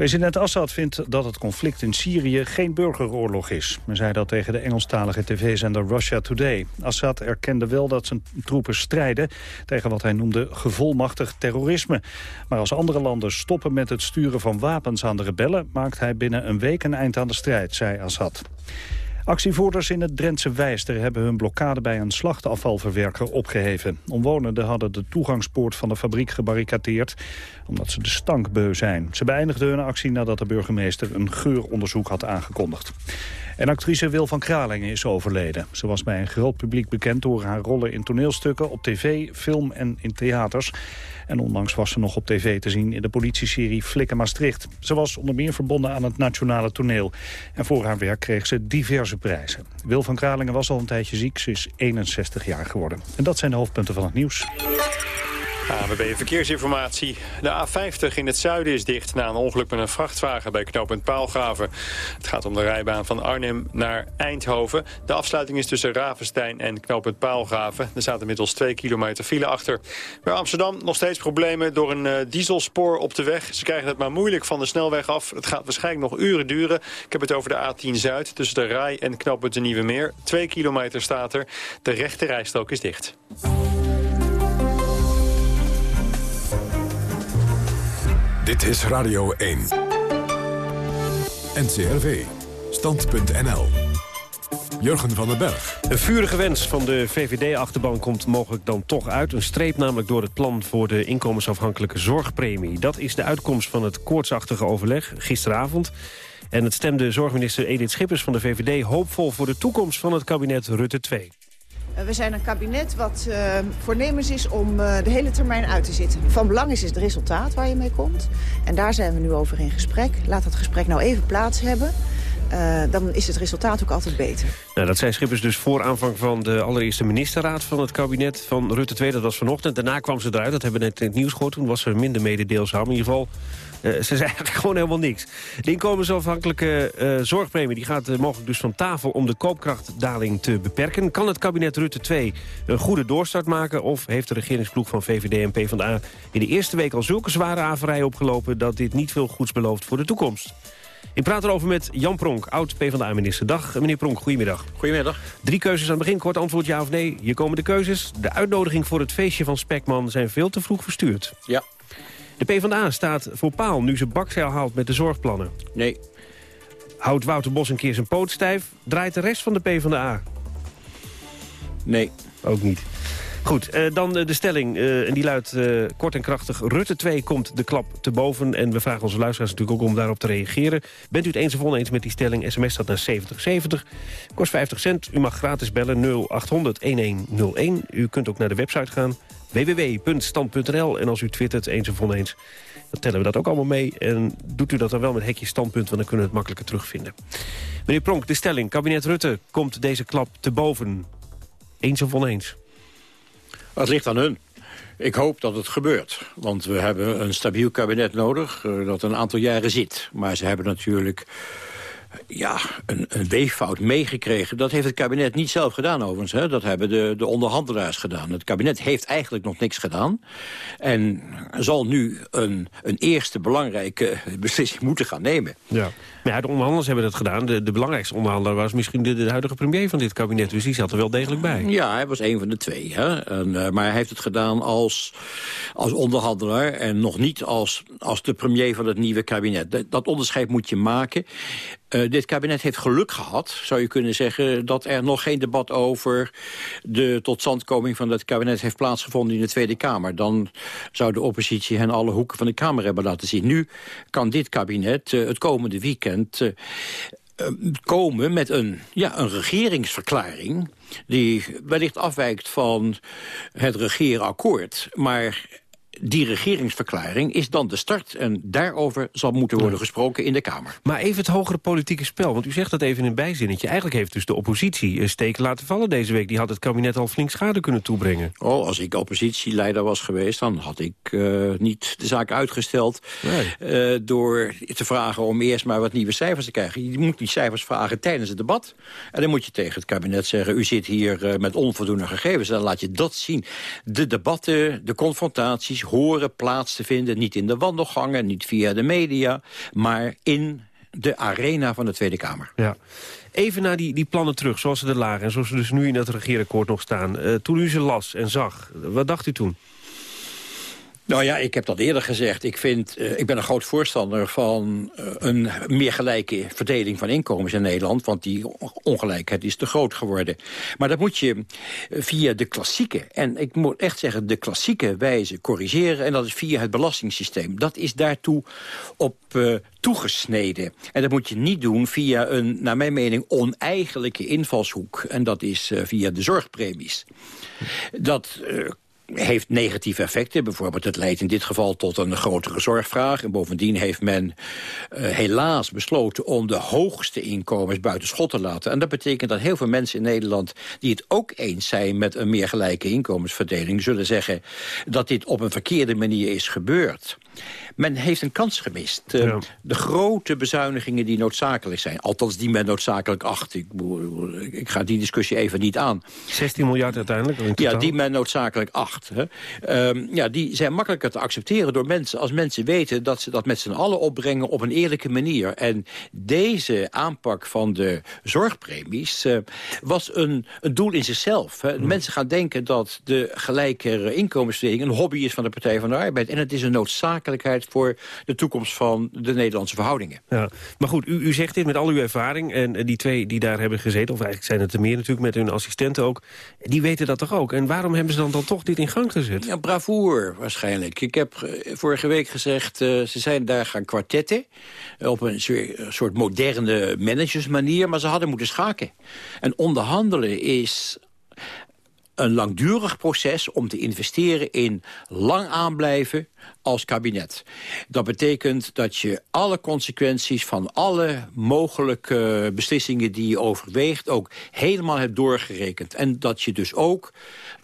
Speaker 22: President Assad vindt dat het conflict in Syrië geen burgeroorlog is. Hij zei dat tegen de Engelstalige tv-zender Russia Today. Assad erkende wel dat zijn troepen strijden tegen wat hij noemde gevolmachtig terrorisme. Maar als andere landen stoppen met het sturen van wapens aan de rebellen... maakt hij binnen een week een eind aan de strijd, zei Assad. Actievoerders in het Drentse Wijster hebben hun blokkade bij een slachtafvalverwerker opgeheven. Omwonenden hadden de toegangspoort van de fabriek gebarricadeerd omdat ze de stank beu zijn. Ze beëindigden hun actie nadat de burgemeester een geuronderzoek had aangekondigd. En actrice Wil van Kralingen is overleden. Ze was bij een groot publiek bekend door haar rollen in toneelstukken, op tv, film en in theaters. En onlangs was ze nog op tv te zien in de politieserie Flikken Maastricht. Ze was onder meer verbonden aan het nationale toneel. En voor haar werk kreeg ze diverse prijzen. Wil van Kralingen was al een tijdje ziek. Ze is 61 jaar geworden. En dat zijn de hoofdpunten van het nieuws.
Speaker 23: ANWB Verkeersinformatie. De A50 in het zuiden is dicht na een ongeluk met een vrachtwagen bij knooppunt Paalgraven. Het gaat om de rijbaan van Arnhem naar Eindhoven. De afsluiting is tussen Ravenstein en knooppunt Paalgraven. Er staat inmiddels twee kilometer file achter. Bij Amsterdam nog steeds problemen door een uh, dieselspoor op de weg. Ze krijgen het maar moeilijk van de snelweg af. Het gaat waarschijnlijk nog uren duren. Ik heb het over de A10 Zuid tussen de Rij en knooppunt de Nieuwe Meer. Twee kilometer staat er. De rechte rijstrook is dicht.
Speaker 1: Dit is Radio 1. NCRV. Stand.nl. Jurgen van den Berg.
Speaker 14: Een vurige wens van de VVD-achterban komt mogelijk dan toch uit. Een streep namelijk door het plan voor de inkomensafhankelijke zorgpremie. Dat is de uitkomst van het koortsachtige overleg gisteravond. En het stemde zorgminister Edith Schippers van de VVD hoopvol voor de toekomst van het kabinet Rutte 2.
Speaker 24: Eh, we zijn een kabinet wat uh, voornemens is om uh, de hele termijn uit te zitten. Van belang is het resultaat waar je mee komt. En daar zijn we nu over in gesprek. Laat dat gesprek nou even plaats hebben. Uh, dan is het resultaat ook altijd beter.
Speaker 14: Nou, dat zijn Schippers dus voor aanvang van de allereerste ministerraad van het kabinet van Rutte 2. Dat was vanochtend. Daarna kwam ze eruit. Dat hebben we net in het nieuws gehoord. Toen was er minder mededeelzaam. In ieder geval uh, ze zei eigenlijk gewoon helemaal niks. De inkomensafhankelijke uh, zorgpremie die gaat mogelijk dus van tafel om de koopkrachtdaling te beperken. Kan het kabinet Rutte 2 een goede doorstart maken? Of heeft de regeringsploeg van VVD en PvdA in de eerste week al zulke zware averijen opgelopen... dat dit niet veel goeds belooft voor de toekomst? Ik praat erover met Jan Pronk, oud PvdA-minister. Dag, meneer Pronk, goedemiddag.
Speaker 25: Goedemiddag.
Speaker 14: Drie keuzes aan het begin, kort antwoord ja of nee. Hier komen de keuzes. De uitnodiging voor het feestje van Spekman zijn veel te vroeg verstuurd.
Speaker 25: Ja.
Speaker 14: De PvdA staat voor paal nu ze bakzeil haalt met de zorgplannen.
Speaker 25: Nee.
Speaker 14: Houdt Wouter Bos een keer zijn poot stijf? Draait de rest van de PvdA?
Speaker 25: Nee.
Speaker 14: Ook niet. Goed, uh, dan uh, de stelling. Uh, en die luidt kort en krachtig. Rutte 2 komt de klap te boven. En we vragen onze luisteraars natuurlijk ook om daarop te reageren. Bent u het eens of oneens met die stelling? SMS staat naar 7070. Kost 50 cent. U mag gratis bellen 0800-1101. U kunt ook naar de website gaan www.stand.nl. En als u twittert eens of oneens, dan tellen we dat ook allemaal mee. En doet u dat dan wel met hekje standpunt, want dan kunnen we het makkelijker terugvinden. Meneer Pronk, de stelling. Kabinet Rutte komt deze klap te boven. Eens of oneens?
Speaker 25: Het ligt aan hun. Ik hoop dat het gebeurt. Want we hebben een stabiel kabinet nodig uh, dat een aantal jaren zit. Maar ze hebben natuurlijk ja, een, een weeffout meegekregen. Dat heeft het kabinet niet zelf gedaan overigens. Hè. Dat hebben de, de onderhandelaars gedaan. Het kabinet heeft eigenlijk nog niks gedaan. En zal nu een, een eerste belangrijke beslissing moeten gaan nemen.
Speaker 14: Ja. Maar ja, de onderhandelaars hebben dat gedaan. De, de belangrijkste onderhandelaar was misschien de, de, huidige premier van dit kabinet. Dus die zat er wel degelijk bij.
Speaker 25: Ja, hij was een van de twee. Hè. En, uh, maar hij heeft het gedaan als, als onderhandelaar... en nog niet als, als de premier van het nieuwe kabinet. Dat, dat onderscheid moet je maken. Uh, dit kabinet heeft geluk gehad, zou je kunnen zeggen... dat er nog geen debat over de totstandkoming van het kabinet heeft plaatsgevonden in de Tweede Kamer. Dan zou de oppositie hen alle hoeken van de Kamer hebben laten zien. Nu kan dit kabinet uh, het komende weekend... Uh, komen met een, ja, een regeringsverklaring... die wellicht afwijkt van het regeerakkoord... maar die regeringsverklaring is dan de start. En daarover zal moeten worden gesproken in de Kamer.
Speaker 14: Maar even het hogere politieke spel. Want u zegt dat even in een bijzinnetje. Eigenlijk heeft dus de oppositie een steek laten vallen deze week. Die had het kabinet al flink schade kunnen toebrengen.
Speaker 25: Oh, als ik oppositieleider was geweest... dan had ik uh, niet de zaak uitgesteld... Nee. Uh, door te vragen om eerst maar wat nieuwe cijfers te krijgen. Je moet die cijfers vragen tijdens het debat. En dan moet je tegen het kabinet zeggen... u zit hier uh, met onvoldoende gegevens. Dan laat je dat zien. De debatten, de confrontaties horen plaats te vinden. Niet in de wandelgangen, niet via de media, maar in de arena van de Tweede Kamer.
Speaker 14: Ja. Even naar die, die plannen terug, zoals ze er lagen... en zoals ze dus nu in het regeerakkoord nog staan. Uh, toen u ze las en zag, wat dacht u toen?
Speaker 25: Nou ja, ik heb dat eerder gezegd. Ik, vind, uh, ik ben een groot voorstander van uh, een meer gelijke verdeling van inkomens in Nederland. Want die ongelijkheid is te groot geworden. Maar dat moet je via de klassieke, en ik moet echt zeggen de klassieke wijze corrigeren. En dat is via het belastingssysteem. Dat is daartoe op toegesneden. En dat moet je niet doen via een, naar mijn mening, oneigenlijke invalshoek. En dat is via de zorgpremies. Dat heeft negatieve effecten. Bijvoorbeeld het leidt in dit geval tot een grotere zorgvraag. En bovendien heeft men uh, helaas besloten om de hoogste inkomens buiten schot te laten. En dat betekent dat heel veel mensen in Nederland die het ook eens zijn met een meer gelijke inkomensverdeling... zullen zeggen dat dit op een verkeerde manier is gebeurd. Men heeft een kans gemist. Uh, De grote bezuinigingen die noodzakelijk zijn. Althans, die men noodzakelijk acht. Ik, ik ga die discussie even niet aan.
Speaker 14: 16 miljard uiteindelijk?
Speaker 25: Ja, die men noodzakelijk acht. Hè. Um, ja, die zijn makkelijker te accepteren door mensen... als mensen weten dat ze dat met z'n allen opbrengen op een eerlijke manier. En deze aanpak van de zorgpremies uh, was een, een doel in zichzelf. Hè. Hmm. Mensen gaan denken dat de gelijke inkomensverdeling... een hobby is van de Partij van de Arbeid. En het is een noodzakelijkheid voor de toekomst van de Nederlandse verhoudingen.
Speaker 14: Ja. Maar goed, u, u zegt dit met al uw ervaring. En die twee die daar hebben gezeten, of eigenlijk zijn het er meer natuurlijk... met hun assistenten ook, die weten dat toch ook? En waarom hebben ze dan, dan toch dit in gang gezet?
Speaker 25: Ja, bravoer waarschijnlijk. Ik heb eh, vorige week gezegd, uh, ze zijn daar gaan kwartetten... op een soort moderne managersmanier, maar ze hadden moeten schaken. En onderhandelen is een langdurig proces om te investeren in lang aanblijven als kabinet. Dat betekent dat je alle consequenties van alle mogelijke beslissingen die je overweegt... ook helemaal hebt doorgerekend. En dat je dus ook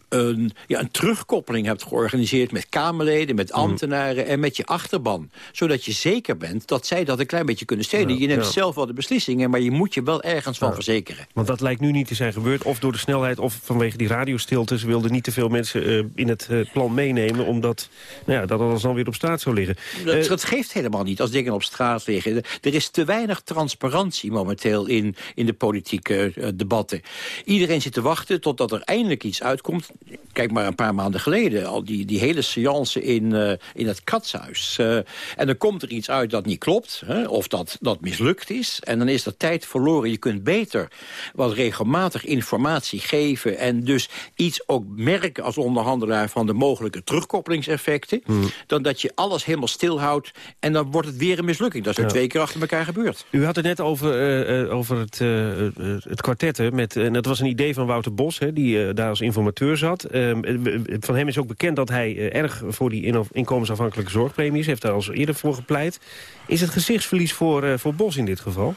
Speaker 25: een, ja, een terugkoppeling hebt georganiseerd met Kamerleden, met mm. ambtenaren en met je achterban. Zodat je zeker bent dat zij dat een klein beetje kunnen steunen. je neemt zelf wel de beslissingen, maar je moet je wel ergens van verzekeren.
Speaker 14: Want dat lijkt nu niet te zijn gebeurd, of door de snelheid of vanwege die radiostilte. Ze wilden niet te veel mensen uh, in het uh, plan meenemen, omdat nou ja, dat alles dan weer op straat zou liggen.
Speaker 25: Dat, uh, dat geeft helemaal niet als dingen op straat liggen. Er is te weinig transparantie momenteel in, in de politieke debatten. Iedereen zit te wachten totdat er eindelijk iets uitkomt kijk maar een paar maanden geleden... al die, die hele seance in, uh, in het katshuis. Uh, en dan komt er iets uit dat niet klopt, hè, of dat, dat mislukt is. En dan is er tijd verloren. Je kunt beter wat regelmatig informatie geven... en dus iets ook merken als onderhandelaar... van de mogelijke terugkoppelingseffecten... Hmm. dan dat je alles helemaal stilhoudt... en dan wordt het weer een mislukking. Dat is ja. twee keer achter elkaar gebeurd.
Speaker 14: U had het net over, uh, over het, het kwartet. Met, en dat was een idee van Wouter Bos, hè, die daar als informateur zat zat. Uh, van hem is ook bekend dat hij uh, erg voor die inkomensafhankelijke zorgpremies... heeft daar al eerder voor gepleit. Is het gezichtsverlies voor, uh, voor Bos in dit geval?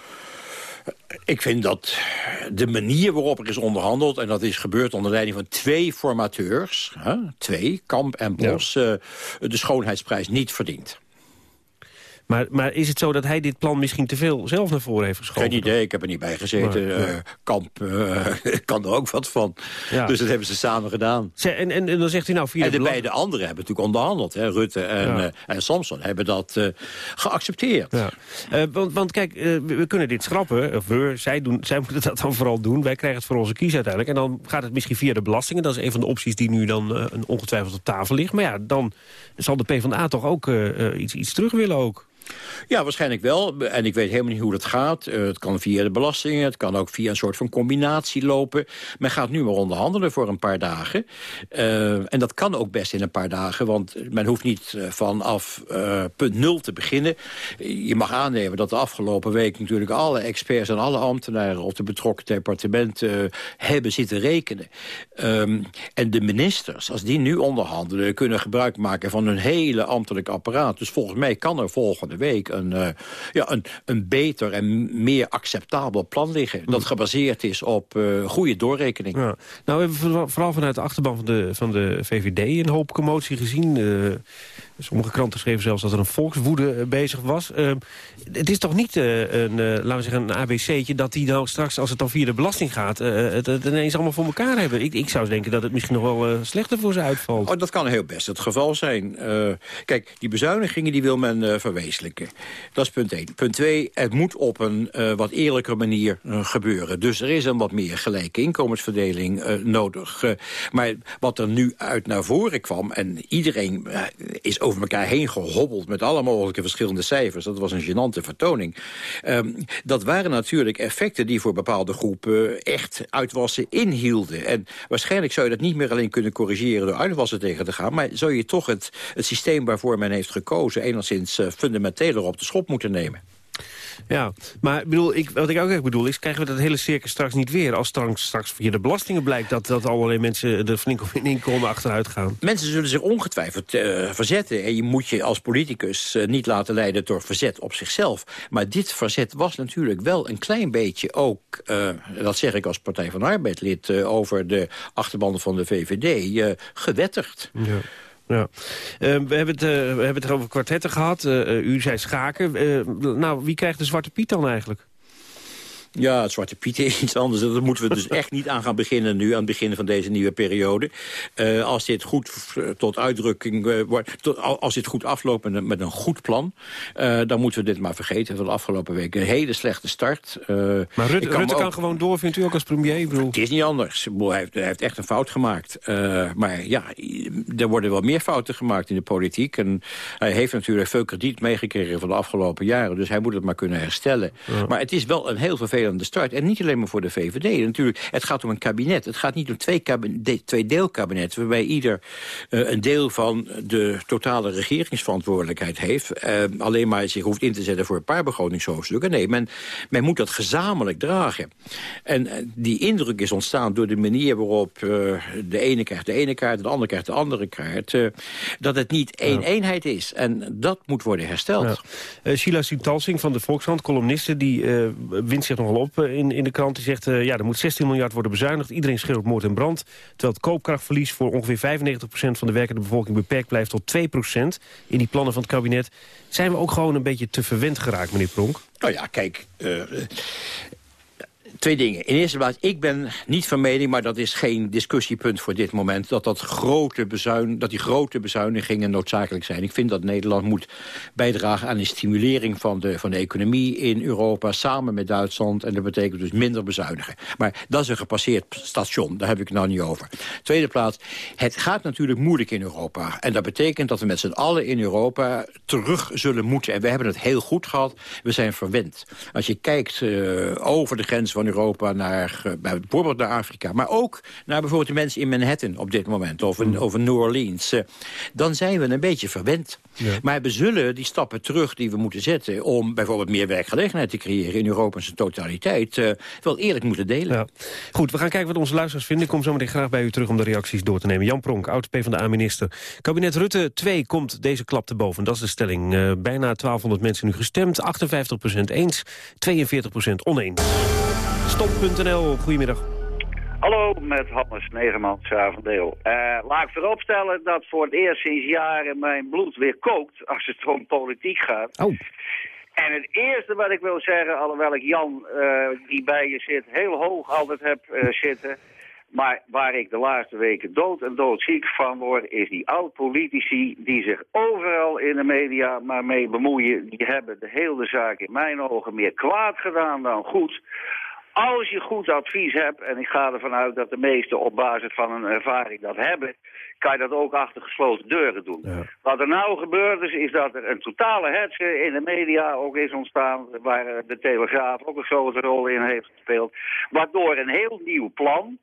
Speaker 25: Ik vind dat de manier waarop er is onderhandeld... en dat is gebeurd onder leiding van twee formateurs... Hè, twee, Kamp en Bos, ja. de schoonheidsprijs niet verdient.
Speaker 14: Maar, maar is het zo dat hij dit plan misschien te veel zelf naar voren heeft geschoven?
Speaker 25: Geen idee, ik heb er niet bij gezeten. Maar, uh, Kamp uh, kan er ook wat van. Ja. Dus dat hebben ze samen gedaan.
Speaker 14: En, en, en, dan zegt hij nou... Via
Speaker 25: en de, de beide anderen hebben natuurlijk onderhandeld. Hè? Rutte en, ja. uh, en Samson hebben dat geaccepteerd.
Speaker 14: Ja. want, want kijk, we kunnen dit schrappen. Of we, zij, doen, zij moeten dat dan vooral doen. Wij krijgen het voor onze kies uiteindelijk. En dan gaat het misschien via de belastingen. Dat is een van de opties die nu dan ongetwijfeld op tafel ligt. Maar ja, dan zal de PvdA toch ook iets, iets terug willen ook.
Speaker 25: Ja, waarschijnlijk wel. En ik weet helemaal niet hoe dat gaat. Uh, het kan via de belastingen, het kan ook via een soort van combinatie lopen. Men gaat nu maar onderhandelen voor een paar dagen. Uh, en dat kan ook best in een paar dagen, want men hoeft niet uh, vanaf punt nul te beginnen. Je mag aannemen dat de afgelopen week natuurlijk alle experts en alle ambtenaren op de betrokken departementen hebben zitten rekenen. Um, en de ministers, als die nu onderhandelen, kunnen gebruik maken van hun hele ambtelijk apparaat. Dus volgens mij kan er volgende week een, uh, ja, een, een beter en meer acceptabel plan liggen. Dat gebaseerd is op uh, goede doorrekening. Ja.
Speaker 14: Nou, we hebben vooral vanuit de achterban van de, van de VVD een hoop commotie gezien. Uh, Sommige kranten schreven zelfs dat er een volkswoede eh, bezig was. Het is toch niet een, laten we zeggen, een ABC'tje... dat die nou straks, als het dan via de belasting gaat... het, het, ineens allemaal voor elkaar hebben. Ik, ik zou denken dat het misschien nog wel slechter voor ze uitvalt.
Speaker 25: Oh, dat kan heel best het geval zijn. kijk, die bezuinigingen die wil men verwezenlijken. Dat is punt 1. Punt 2, het moet op een wat eerlijke manier gebeuren. Dus er is een wat meer gelijke inkomensverdeling nodig. maar wat er nu uit naar voren kwam... en iedereen is over elkaar heen gehobbeld... met alle mogelijke verschillende cijfers. Dat was een gênante vertoning. Um, dat waren natuurlijk effecten die voor bepaalde groepen... echt uitwassen inhielden. En waarschijnlijk zou je dat niet meer alleen kunnen corrigeren... door uitwassen tegen te gaan... maar zou je toch het, het systeem waarvoor men heeft gekozen... enigszins uh, op de schop moeten nemen.
Speaker 14: Ja, maar bedoel, ik, wat ik ook echt bedoel is... krijgen we dat hele circus straks niet weer... als straks, straks via de belastingen blijkt... dat, dat allerlei mensen er flink op in inkomen achteruit gaan.
Speaker 25: Mensen zullen zich ongetwijfeld uh, verzetten. En je moet je als politicus uh, niet laten leiden door verzet op zichzelf. Maar dit verzet was natuurlijk wel een klein beetje ook... Uh, dat zeg ik als Partij van Arbeid lid... over de achterbanden van de VVD, gewettigd.
Speaker 14: Ja. Ja. Uh, we, hebben het, uh, we hebben het over kwartetten gehad. Uh, u zei schaken. nou, wie krijgt de Zwarte Piet dan eigenlijk?
Speaker 25: Ja, het Zwarte Piet is iets anders. Daar moeten we dus echt niet aan gaan beginnen nu, aan het begin van deze nieuwe periode. Uh, als dit goed tot uitdrukking uh, wordt, tot, als dit goed afloopt met een, met een goed plan, uh, dan moeten we dit maar vergeten. Van de afgelopen week een hele slechte start.
Speaker 14: maar Rutte, kan, Rutte kan gewoon door, vindt u ook als premier? Bedoel...
Speaker 25: Het is niet anders. Hij heeft, hij heeft echt een fout gemaakt. maar ja, er worden wel meer fouten gemaakt in de politiek. En hij heeft natuurlijk veel krediet meegekregen van de afgelopen jaren. Dus hij moet het maar kunnen herstellen. Ja. Maar het is wel een heel vervelend start. En niet alleen maar voor de VVD. Natuurlijk, het gaat om een kabinet. Het gaat niet om twee, kabinet, twee deelkabinetten... waarbij ieder uh, een deel van de totale regeringsverantwoordelijkheid heeft. Uh, alleen maar zich hoeft in te zetten voor een paar begrotingshoofdstukken. Nee, men, men moet dat gezamenlijk dragen. En uh, die indruk is ontstaan door de manier waarop de ene krijgt de ene kaart... de andere krijgt de andere kaart. dat het niet één ja. eenheid is. En dat moet worden hersteld.
Speaker 14: Ja. Sheila Sitalsing van de Volkshand, columniste... die wint zich nog op eh, in, in de krant. Die zegt, uh, ja, er moet 16 miljard worden bezuinigd. Iedereen schreeuwt moord en brand. Terwijl het koopkrachtverlies voor ongeveer 95% van de werkende bevolking beperkt blijft tot 2% in die plannen van het kabinet. Zijn we ook gewoon een beetje te verwend geraakt, meneer Pronk?
Speaker 25: Nou ja, kijk, uh, Twee dingen. In eerste plaats, ik ben niet van mening, maar dat is geen discussiepunt voor dit moment... dat, dat, grote dat die grote bezuinigingen noodzakelijk zijn. Ik vind dat Nederland moet bijdragen aan een stimulering van de, van de economie in Europa... samen met Duitsland, en dat betekent dus minder bezuinigen. Maar dat is een gepasseerd station, daar heb ik het nou niet over. Tweede plaats, het gaat natuurlijk moeilijk in Europa. En dat betekent dat we met z'n allen in Europa terug zullen moeten. En we hebben het heel goed gehad, we zijn verwend. Als je kijkt uh, over de grens van Europa naar uh, bijvoorbeeld naar Afrika. Maar ook naar bijvoorbeeld de mensen in Manhattan op dit moment. Of, in, mm. of in New Orleans. Uh, dan zijn we een beetje verwend. Ja. Maar we zullen die stappen terug die we moeten zetten... om bijvoorbeeld meer werkgelegenheid te creëren in Europa in zijn totaliteit... Uh, wel eerlijk moeten delen. Ja.
Speaker 14: Goed, we gaan kijken wat onze luisteraars vinden. Ik kom zo meteen graag bij u terug om de reacties door te nemen. Jan Pronk, oud-PVDA-minister. Kabinet Rutte 2 komt deze klap te boven. Dat is de stelling. Uh, bijna 1200 mensen nu gestemd. 58% eens, 42% oneens. Stom.nl, goedemiddag.
Speaker 26: Hallo, met Hannes Negerman, Savendeel. Uh, laat ik vooropstellen dat voor het eerst sinds jaren mijn bloed weer kookt als het om politiek gaat.
Speaker 14: Oh.
Speaker 26: En het eerste wat ik wil zeggen, alhoewel ik Jan, uh, die bij je zit, heel hoog altijd heb uh, zitten... Maar waar ik de laatste weken dood en doodziek van word... is die oud-politici die zich overal in de media maar mee bemoeien. Die hebben de hele zaak in mijn ogen meer kwaad gedaan dan goed. Als je goed advies hebt, en ik ga ervan uit dat de meesten op basis van een ervaring dat hebben, kan je dat ook achter gesloten deuren doen. Ja. Wat er nou gebeurd is, is dat er een totale hetze in de media ook is ontstaan, waar de Telegraaf ook een grote rol in heeft gespeeld, waardoor een heel nieuw plan,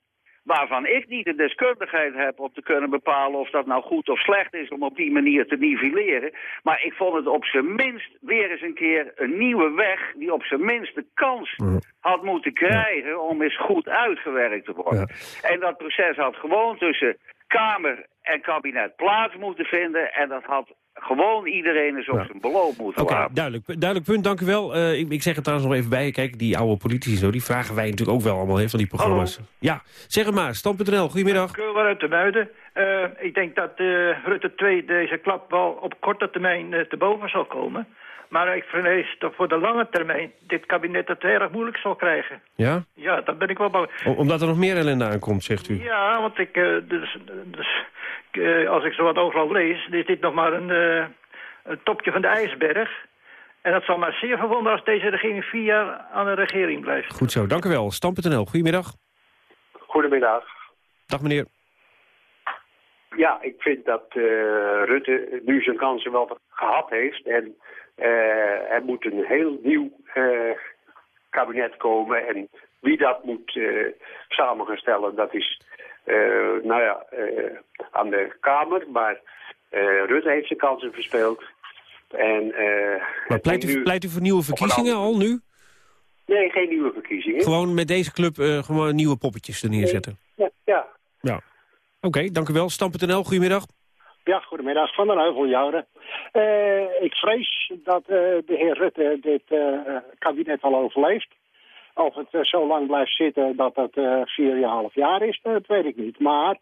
Speaker 26: waarvan ik niet de deskundigheid heb om te kunnen bepalen of dat nou goed of slecht is om op die manier te nivelleren. Maar ik vond het op zijn minst weer eens een keer een nieuwe weg die op zijn minst de kans had moeten krijgen om eens goed uitgewerkt te worden. Ja. En dat proces had gewoon tussen Kamer en kabinet plaats moeten vinden en dat had gewoon iedereen is op zijn beloop moeten
Speaker 14: Oké, okay, duidelijk, duidelijk punt, dank u wel. Uh, ik, ik, zeg het trouwens nog even bij. Kijk, die oude politici zo, die vragen wij natuurlijk ook wel allemaal hè, van die programma's. Hallo. Ja, zeg het maar, Stand.nl, goedemiddag.
Speaker 27: Keul uit de Muiden. Uh, ik denk dat uh, Rutte 2 deze klap wel op korte termijn te boven zal komen. Maar ik vrees dat voor de lange termijn dit kabinet het erg moeilijk zal krijgen.
Speaker 14: Ja?
Speaker 27: Ja, daar ben ik wel bang.
Speaker 14: Om, omdat er nog meer ellende aankomt, zegt u?
Speaker 27: Ja, want ik, dus, dus uh, als ik zo wat overal lees, is dit nog maar een, uh, een, topje van de ijsberg. En dat zal maar zeer verwonderen als deze regering vier jaar aan de regering blijft.
Speaker 14: Goed zo, dank u wel. Stam.nl, goedemiddag.
Speaker 28: Goedemiddag.
Speaker 14: Dag meneer.
Speaker 28: Ja, ik vind dat uh, Rutte nu zijn kansen wel gehad heeft. En er moet een heel nieuw kabinet komen. En wie dat moet samen gaan stellen, dat is nou ja, aan de Kamer. Maar Rutte heeft zijn kansen verspeeld. En, eh,
Speaker 14: Maar pleit u,
Speaker 28: nu-
Speaker 14: pleit u voor nieuwe verkiezingen al nu?
Speaker 28: Nee, geen nieuwe verkiezingen.
Speaker 14: Gewoon met deze club eh, gewoon nieuwe poppetjes er neerzetten?
Speaker 28: Ja. Ja.
Speaker 14: Oké, dank u wel. Stam.nl, goedemiddag.
Speaker 29: Ja, goedemiddag. Van der Heuvel, Jouden. Eh ik vrees dat eh, de heer Rutte dit eh, kabinet al overleeft. Of het zo lang blijft zitten dat het vier en half jaar is, dat weet ik niet. Maar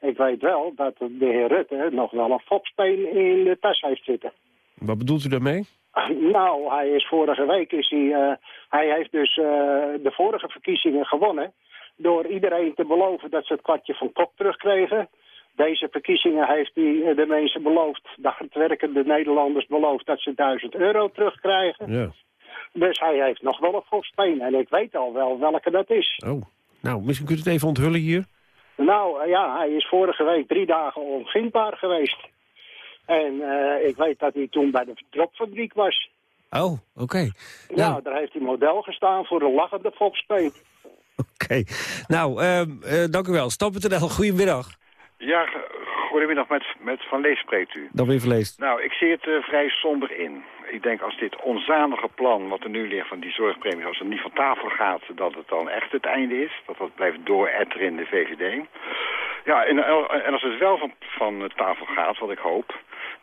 Speaker 29: ik weet wel dat de heer Rutte nog wel een fopspeen in de tas heeft zitten.
Speaker 14: Wat bedoelt u daarmee?
Speaker 29: Nou, hij is vorige week is hij, hij heeft dus de vorige verkiezingen gewonnen door iedereen te beloven dat ze het kwartje van kop terugkregen. Deze verkiezingen heeft hij eh, de mensen beloofd, de hardwerkende Nederlanders beloofd dat ze 1000 euro terugkrijgen.
Speaker 14: Ja.
Speaker 29: Dus hij heeft nog wel een fopspeen en ik weet al wel welke dat is.
Speaker 14: Oh, nou, misschien kunt u het even onthullen hier.
Speaker 29: Nou eh, ja, hij is vorige week drie dagen onvindbaar geweest. En eh, ik weet dat hij toen bij de dropfabriek was.
Speaker 14: Oh, oké.
Speaker 29: Nou, daar heeft hij model gestaan voor de lachende fopspeen.
Speaker 14: Oké. Nou, ehm, eh, dank u wel. Stam.nl, goedemiddag.
Speaker 30: Ja, goedemiddag, met, met Van Lees spreekt u.
Speaker 14: Dan weer verleest.
Speaker 30: Nou, ik zie het eh, vrij somber in. Ik denk als dit onzanige plan wat er nu ligt van die zorgpremie, als het niet van tafel gaat, dat het dan echt het einde is. Dat dat blijft dooretteren in de VVD. Ja, en, en als het wel van, van tafel gaat, wat ik hoop,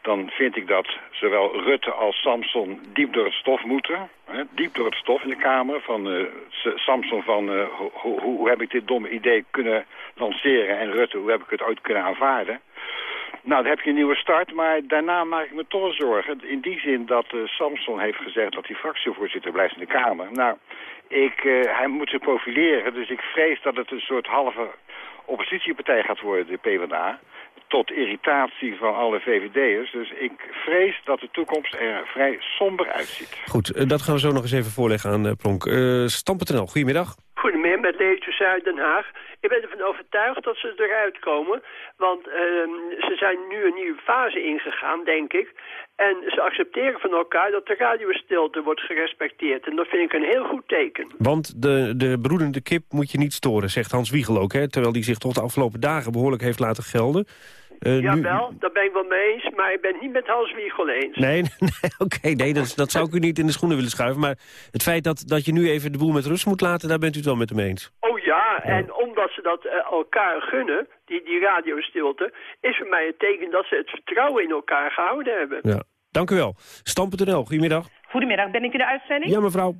Speaker 30: dan vind ik dat zowel Rutte als Samson diep door het stof moeten. Hè, diep door het stof in de Kamer. Van eh, Samson van eh, ho- ho- hoe, hoe heb ik dit domme idee kunnen lanceren en Rutte, hoe heb ik het ooit kunnen aanvaarden. Nou, dan heb je een nieuwe start, maar daarna maak ik me toch zorgen. In die zin dat eh, Samson heeft gezegd dat hij fractievoorzitter blijft in de Kamer. Nou, ik, hij moet zich profileren, dus ik vrees dat het een soort halve oppositiepartij gaat worden, de PvdA. Tot irritatie van alle VVD'ers. Dus ik vrees dat de toekomst er vrij somber uitziet.
Speaker 14: Goed, eh, dat gaan we zo nog eens even voorleggen aan eh, Plonk. Eh Stam.nl, goedemiddag.
Speaker 31: Goedemiddag, met Leetjes uit Den Haag. Ik ben ervan overtuigd dat ze eruit komen. Want ehm, ze zijn nu een nieuwe fase ingegaan, denk ik. En ze accepteren van elkaar dat de radiostilte wordt gerespecteerd. En dat vind ik een heel goed teken.
Speaker 14: Want de, de broedende kip moet je niet storen, zegt Hans Wiegel ook. Hè? Terwijl hij zich toch de afgelopen dagen behoorlijk heeft laten gelden. Eh, nu-
Speaker 31: Jawel, daar ben ik wel mee eens. Maar ik ben het niet met Hans Wiegel eens.
Speaker 14: Nee, nee oké, nee, dat, dat zou ik u niet in de schoenen willen schuiven. Maar het feit dat, dat je nu even de boel met rust moet laten, daar bent u het wel met hem eens.
Speaker 31: Oh ja, en omdat ze dat eh, elkaar gunnen, die, die radiostilte... is voor mij een teken dat ze het vertrouwen in elkaar gehouden hebben.
Speaker 14: Ja. Dank u wel. Stam.nl, goedemiddag.
Speaker 32: Goedemiddag, ben ik in de uitzending?
Speaker 14: Ja, mevrouw.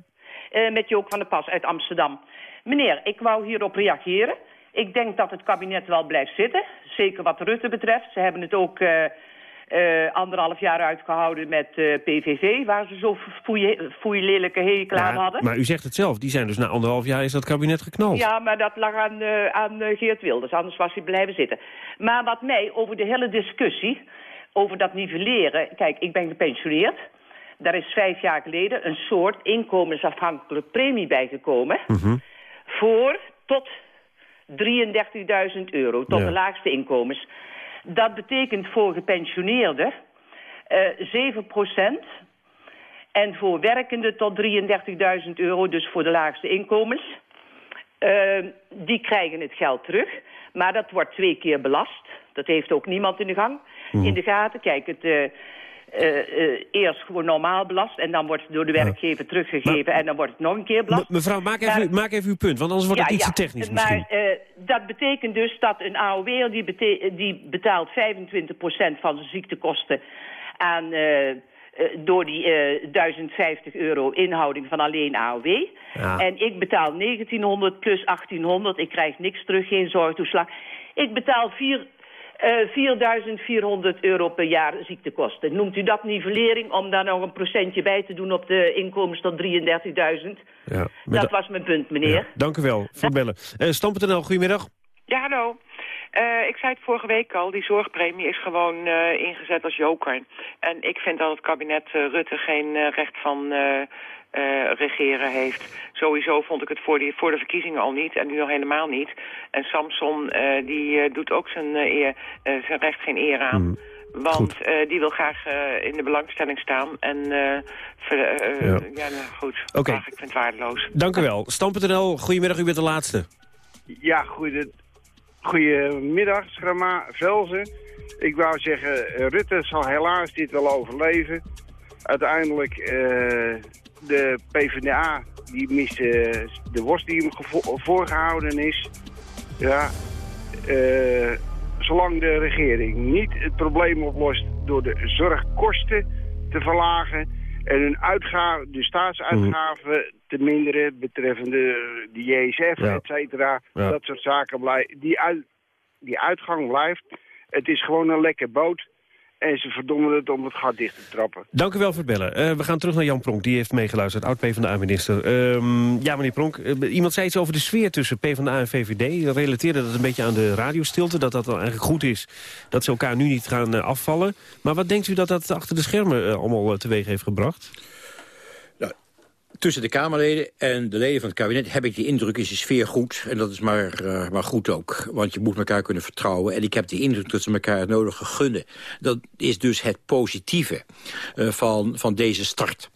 Speaker 32: Eh, met Jook van der Pas uit Amsterdam. Meneer, ik wou hierop reageren. Ik denk dat het kabinet wel blijft zitten. Zeker wat Rutte betreft. Ze hebben het ook eh, eh, anderhalf jaar uitgehouden met eh, PVV... waar ze zo foei- lelijke hekel aan
Speaker 14: Ja,
Speaker 32: hadden.
Speaker 14: maar u zegt het zelf, die zijn dus na anderhalf jaar is dat kabinet geknald.
Speaker 32: Ja, maar dat lag aan, aan Geert Wilders, anders was hij blijven zitten. Maar wat mij over de hele discussie, over dat nivelleren... Kijk, ik ben gepensioneerd. Daar is vijf jaar geleden een soort inkomensafhankelijke premie bijgekomen... voor tot 33.000 euro, tot
Speaker 33: Ja.
Speaker 32: de laagste inkomens. Dat betekent voor gepensioneerden eh 7% en voor werkenden tot 33.000 euro, dus voor de laagste inkomens. Eh, die krijgen het geld terug, maar dat wordt twee keer belast. Dat heeft ook niemand in de gang, in de gaten. Kijk, het... eh, eh, eh, eh, eh, eerst gewoon normaal belast... en dan wordt het door de werkgever teruggegeven en dan wordt het nog een keer belast.
Speaker 14: Mevrouw, maak even, maak even uw punt, want anders wordt het iets te technisch eh, misschien.
Speaker 32: Maar dat betekent dus dat een AOW'er die, die betaalt 25% van zijn ziektekosten... aan door die 1050 euro inhouding van alleen AOW. En ik betaal 1900 plus 1800. Ik krijg niks terug, geen zorgtoeslag. Ik betaal 4 eh, 4.400 euro per jaar ziektekosten. Noemt u dat nivellering om daar nog een procentje bij te doen op de inkomens tot 33.000?
Speaker 14: Ja,
Speaker 32: dat was mijn punt, meneer.
Speaker 14: Dank u wel voor het bellen. Uh, goedemiddag.
Speaker 34: Ja, hallo. Eh, ik zei het vorige week al, die zorgpremie is gewoon ingezet als joker. En ik vind dat het kabinet Rutte geen recht van eh, regeren heeft. Sowieso vond ik het voor, die, voor de verkiezingen al niet en nu al helemaal niet. En Samson eh, die eh, doet ook zijn, eh, eer, zijn recht geen eer aan. Want eh, die wil graag eh, in de belangstelling staan. En ver-
Speaker 14: Ja.
Speaker 34: ja. nou, goed,
Speaker 14: Oké.
Speaker 34: Ach, ik vind het waardeloos.
Speaker 14: Dank u wel. Stam.nl, goedemiddag, u bent de laatste.
Speaker 35: Ja, goede, goedemiddag, Schrama Velzen. Ik wou zeggen, Rutte zal helaas dit wel overleven. uiteindelijk de PvdA, die mist de worst die hem voorgehouden is. Ja, zolang de regering niet het probleem oplost door de zorgkosten te verlagen en hun uitgaven, de staatsuitgaven te minderen betreffende de JSF, ja. et cetera. Dat soort zaken blijven. Die, uit, die uitgang blijft. Het is gewoon een lekker boot. En ze verdommen het om het gat dicht te trappen.
Speaker 14: Dank u wel voor het bellen. Uh, we gaan terug naar Jan Pronk, die heeft meegeluisterd. Oud-PVDA-minister. Uh, ehm, ja, meneer Pronk, uh, iemand zei iets over de sfeer tussen PvdA en VVD. Relateerde dat een beetje aan de radiostilte. Dat dat eigenlijk goed is dat ze elkaar nu niet gaan eh, afvallen. Maar wat denkt u dat dat achter de schermen allemaal teweeg heeft gebracht?
Speaker 25: Tussen de Kamerleden en de leden van het kabinet heb ik de indruk is de sfeer goed. En dat is maar, uh, maar goed ook. Want je moet elkaar kunnen vertrouwen. En ik heb de indruk dat ze elkaar het nodige gunnen. Dat is dus het positieve uh, van, van deze start.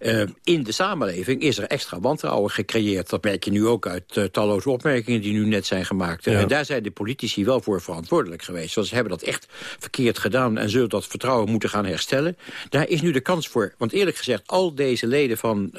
Speaker 25: Uh, in de samenleving is er extra wantrouwen gecreëerd. Dat merk je nu ook uit uh, talloze opmerkingen die nu net zijn gemaakt. Ja. En daar zijn de politici wel voor verantwoordelijk geweest. Want ze hebben dat echt verkeerd gedaan en zullen dat vertrouwen moeten gaan herstellen. Daar is nu de kans voor. Want eerlijk gezegd, al deze leden van,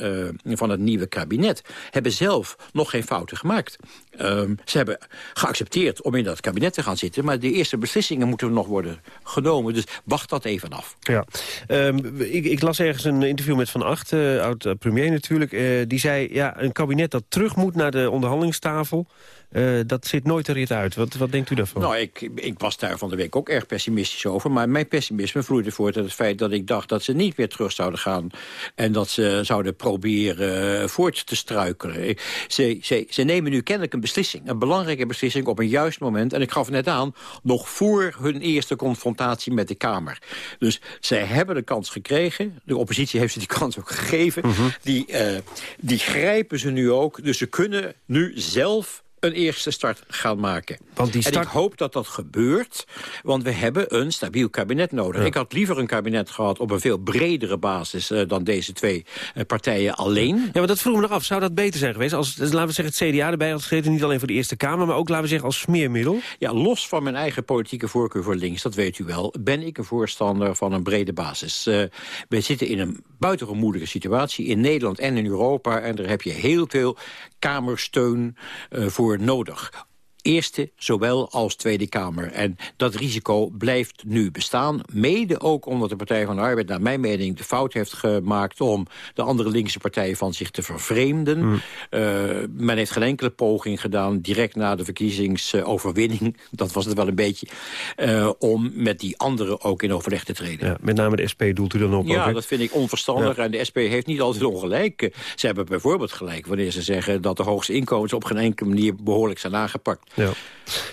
Speaker 25: van het nieuwe kabinet... hebben zelf nog geen fouten gemaakt. Um, ze hebben geaccepteerd om in dat kabinet te gaan zitten... maar de eerste beslissingen moeten nog worden genomen. Dus wacht dat even af.
Speaker 14: Ja. Um, ik, ik, las ergens een interview met Van Acht, uh, oud-premier natuurlijk. Uh, die zei, ja, een kabinet dat terug moet naar de onderhandelingstafel... Uh, dat zit nooit er rit uit. Wat, wat denkt u daarvan?
Speaker 25: Nou, ik, ik was daar van de week ook erg pessimistisch over. Maar mijn pessimisme vloeide voort uit het feit dat ik dacht... dat ze niet weer terug zouden gaan. En dat ze zouden proberen uh, voort te struikelen. Ze, ze, ze nemen nu kennelijk een beslissing. Een belangrijke beslissing op een juist moment. En ik gaf net aan, nog voor hun eerste confrontatie met de Kamer. Dus zij hebben de kans gekregen. De oppositie heeft ze die kans ook gegeven. Mm -hmm. die, uh, die grijpen ze nu ook. Dus ze kunnen nu zelf een eerste start gaan maken. Want die start... En ik hoop dat dat gebeurt, want we hebben een stabiel kabinet nodig. Ja. Ik had liever een kabinet gehad op een veel bredere basis... Uh, dan deze twee uh, partijen alleen. Ja,
Speaker 14: maar dat vroeg me nog af. Zou dat beter zijn geweest? Als, laten we zeggen, het CDA erbij had geschreven... niet alleen voor de Eerste Kamer, maar ook, laten we zeggen, als smeermiddel?
Speaker 25: Ja, los van mijn eigen politieke voorkeur voor links, dat weet u wel... ben ik een voorstander van een brede basis. Uh, we zitten in een buitengewoon moeilijke situatie in Nederland en in Europa... en daar heb je heel veel kamersteun voor nodig Eerste, zowel als Tweede Kamer. En dat risico blijft nu bestaan. Mede ook omdat de Partij van de Arbeid, naar mijn mening... de fout heeft gemaakt om de andere linkse partijen van zich te vervreemden. Mm. Uh, men heeft geen enkele poging gedaan, direct na de verkiezingsoverwinning... dat was het wel een beetje, uh, om met die anderen ook in overleg te treden.
Speaker 14: Ja, met name de SP doelt u dan op?
Speaker 25: Ja, dat vind ik onverstandig. Ja. En de SP heeft niet altijd ongelijk. Ze hebben bijvoorbeeld gelijk wanneer ze zeggen... dat de hoogste inkomens op geen enkele manier behoorlijk zijn aangepakt.
Speaker 14: Ja.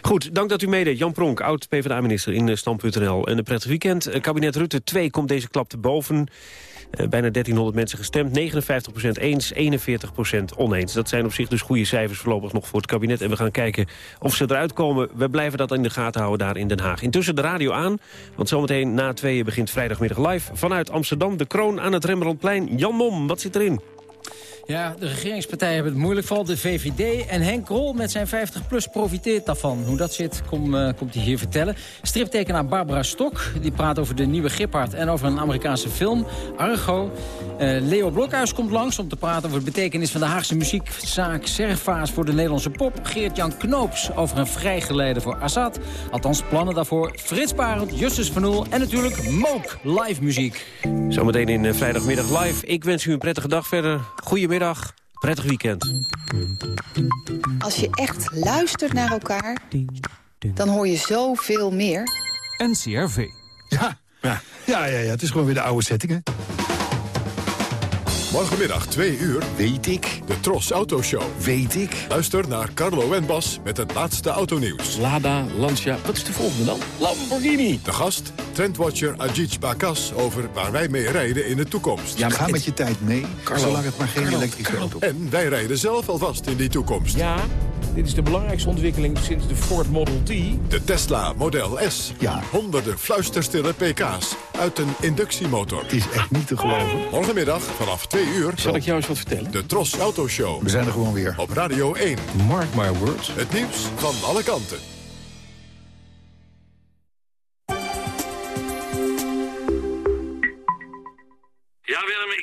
Speaker 14: Goed, dank dat u meedeed. Jan Pronk, oud-PVDA-minister in eh, Stand.nl. En een prettig weekend. Eh, kabinet Rutte 2 komt deze klap te boven. Uh, bijna 1300 mensen gestemd, 59% eens, 41% oneens. Dat zijn op zich dus goede cijfers voorlopig nog voor het kabinet. En we gaan kijken of ze eruit komen. We blijven dat in de gaten houden daar in Den Haag. Intussen de radio aan, want zometeen na tweeën begint vrijdagmiddag live... vanuit Amsterdam, de kroon aan het Rembrandtplein. Jan Mom, wat zit erin?
Speaker 36: Ja, de regeringspartijen hebben het moeilijk vooral de VVD. En Henk Rol met zijn 50PLUS profiteert daarvan. Hoe dat zit, kom, uh, komt hij hier vertellen. Striptekenaar Barbara Stok, die praat over de nieuwe Giphard... en over een Amerikaanse film, Argo. Uh, Leo Blokhuis komt langs om te praten over de betekenis... van de Haagse muziekzaak Servaas voor de Nederlandse pop. Geert-Jan Knoops over een vrijgeleide voor Assad. Althans, plannen daarvoor. Frits Barend, Justus van Oel en natuurlijk Mook, live muziek.
Speaker 14: Zometeen in uh, vrijdagmiddag live. Ik wens u een prettige dag verder. Goedemiddag Goedemiddag, prettig weekend.
Speaker 37: Als je echt luistert naar elkaar, dan hoor je zoveel meer.
Speaker 1: NCRV. Ja, ja, ja, ja, ja het is gewoon weer de oude settingen. Morgenmiddag 2 uur.
Speaker 38: Weet ik.
Speaker 1: De Tros Autoshow.
Speaker 38: Weet ik.
Speaker 1: Luister naar Carlo en Bas met het laatste autonieuws.
Speaker 25: Lada, Lancia, wat is de volgende dan? Lamborghini.
Speaker 1: De gast, trendwatcher Ajit Bakas over waar wij mee rijden in de toekomst.
Speaker 38: Ja, ga met je tijd mee, Carlo, zolang het maar geen Carlo, elektrische auto
Speaker 1: is. En wij rijden zelf alvast in die toekomst.
Speaker 25: Ja, dit is de belangrijkste ontwikkeling sinds de Ford Model T.
Speaker 1: De Tesla Model S. Ja. Honderden fluisterstille pk's uit een inductiemotor.
Speaker 38: Het is echt niet te geloven.
Speaker 1: Morgenmiddag vanaf 2 uur.
Speaker 25: Zal ik jou eens wat vertellen?
Speaker 1: De Tros Auto Show.
Speaker 38: We zijn er gewoon weer.
Speaker 1: Op Radio 1.
Speaker 25: Mark my words.
Speaker 1: Het nieuws van alle kanten.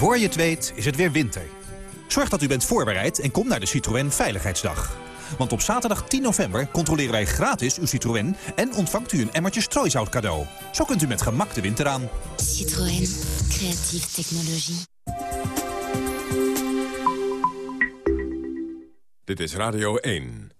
Speaker 39: Voor je het weet is het weer winter. Zorg dat u bent voorbereid en kom naar de Citroën Veiligheidsdag. Want op zaterdag 10 november controleren wij gratis uw Citroën... en ontvangt u een emmertje strooisout cadeau. Zo kunt u met gemak de winter aan.
Speaker 13: Citroën. Creatieve technologie.
Speaker 1: Dit is Radio 1.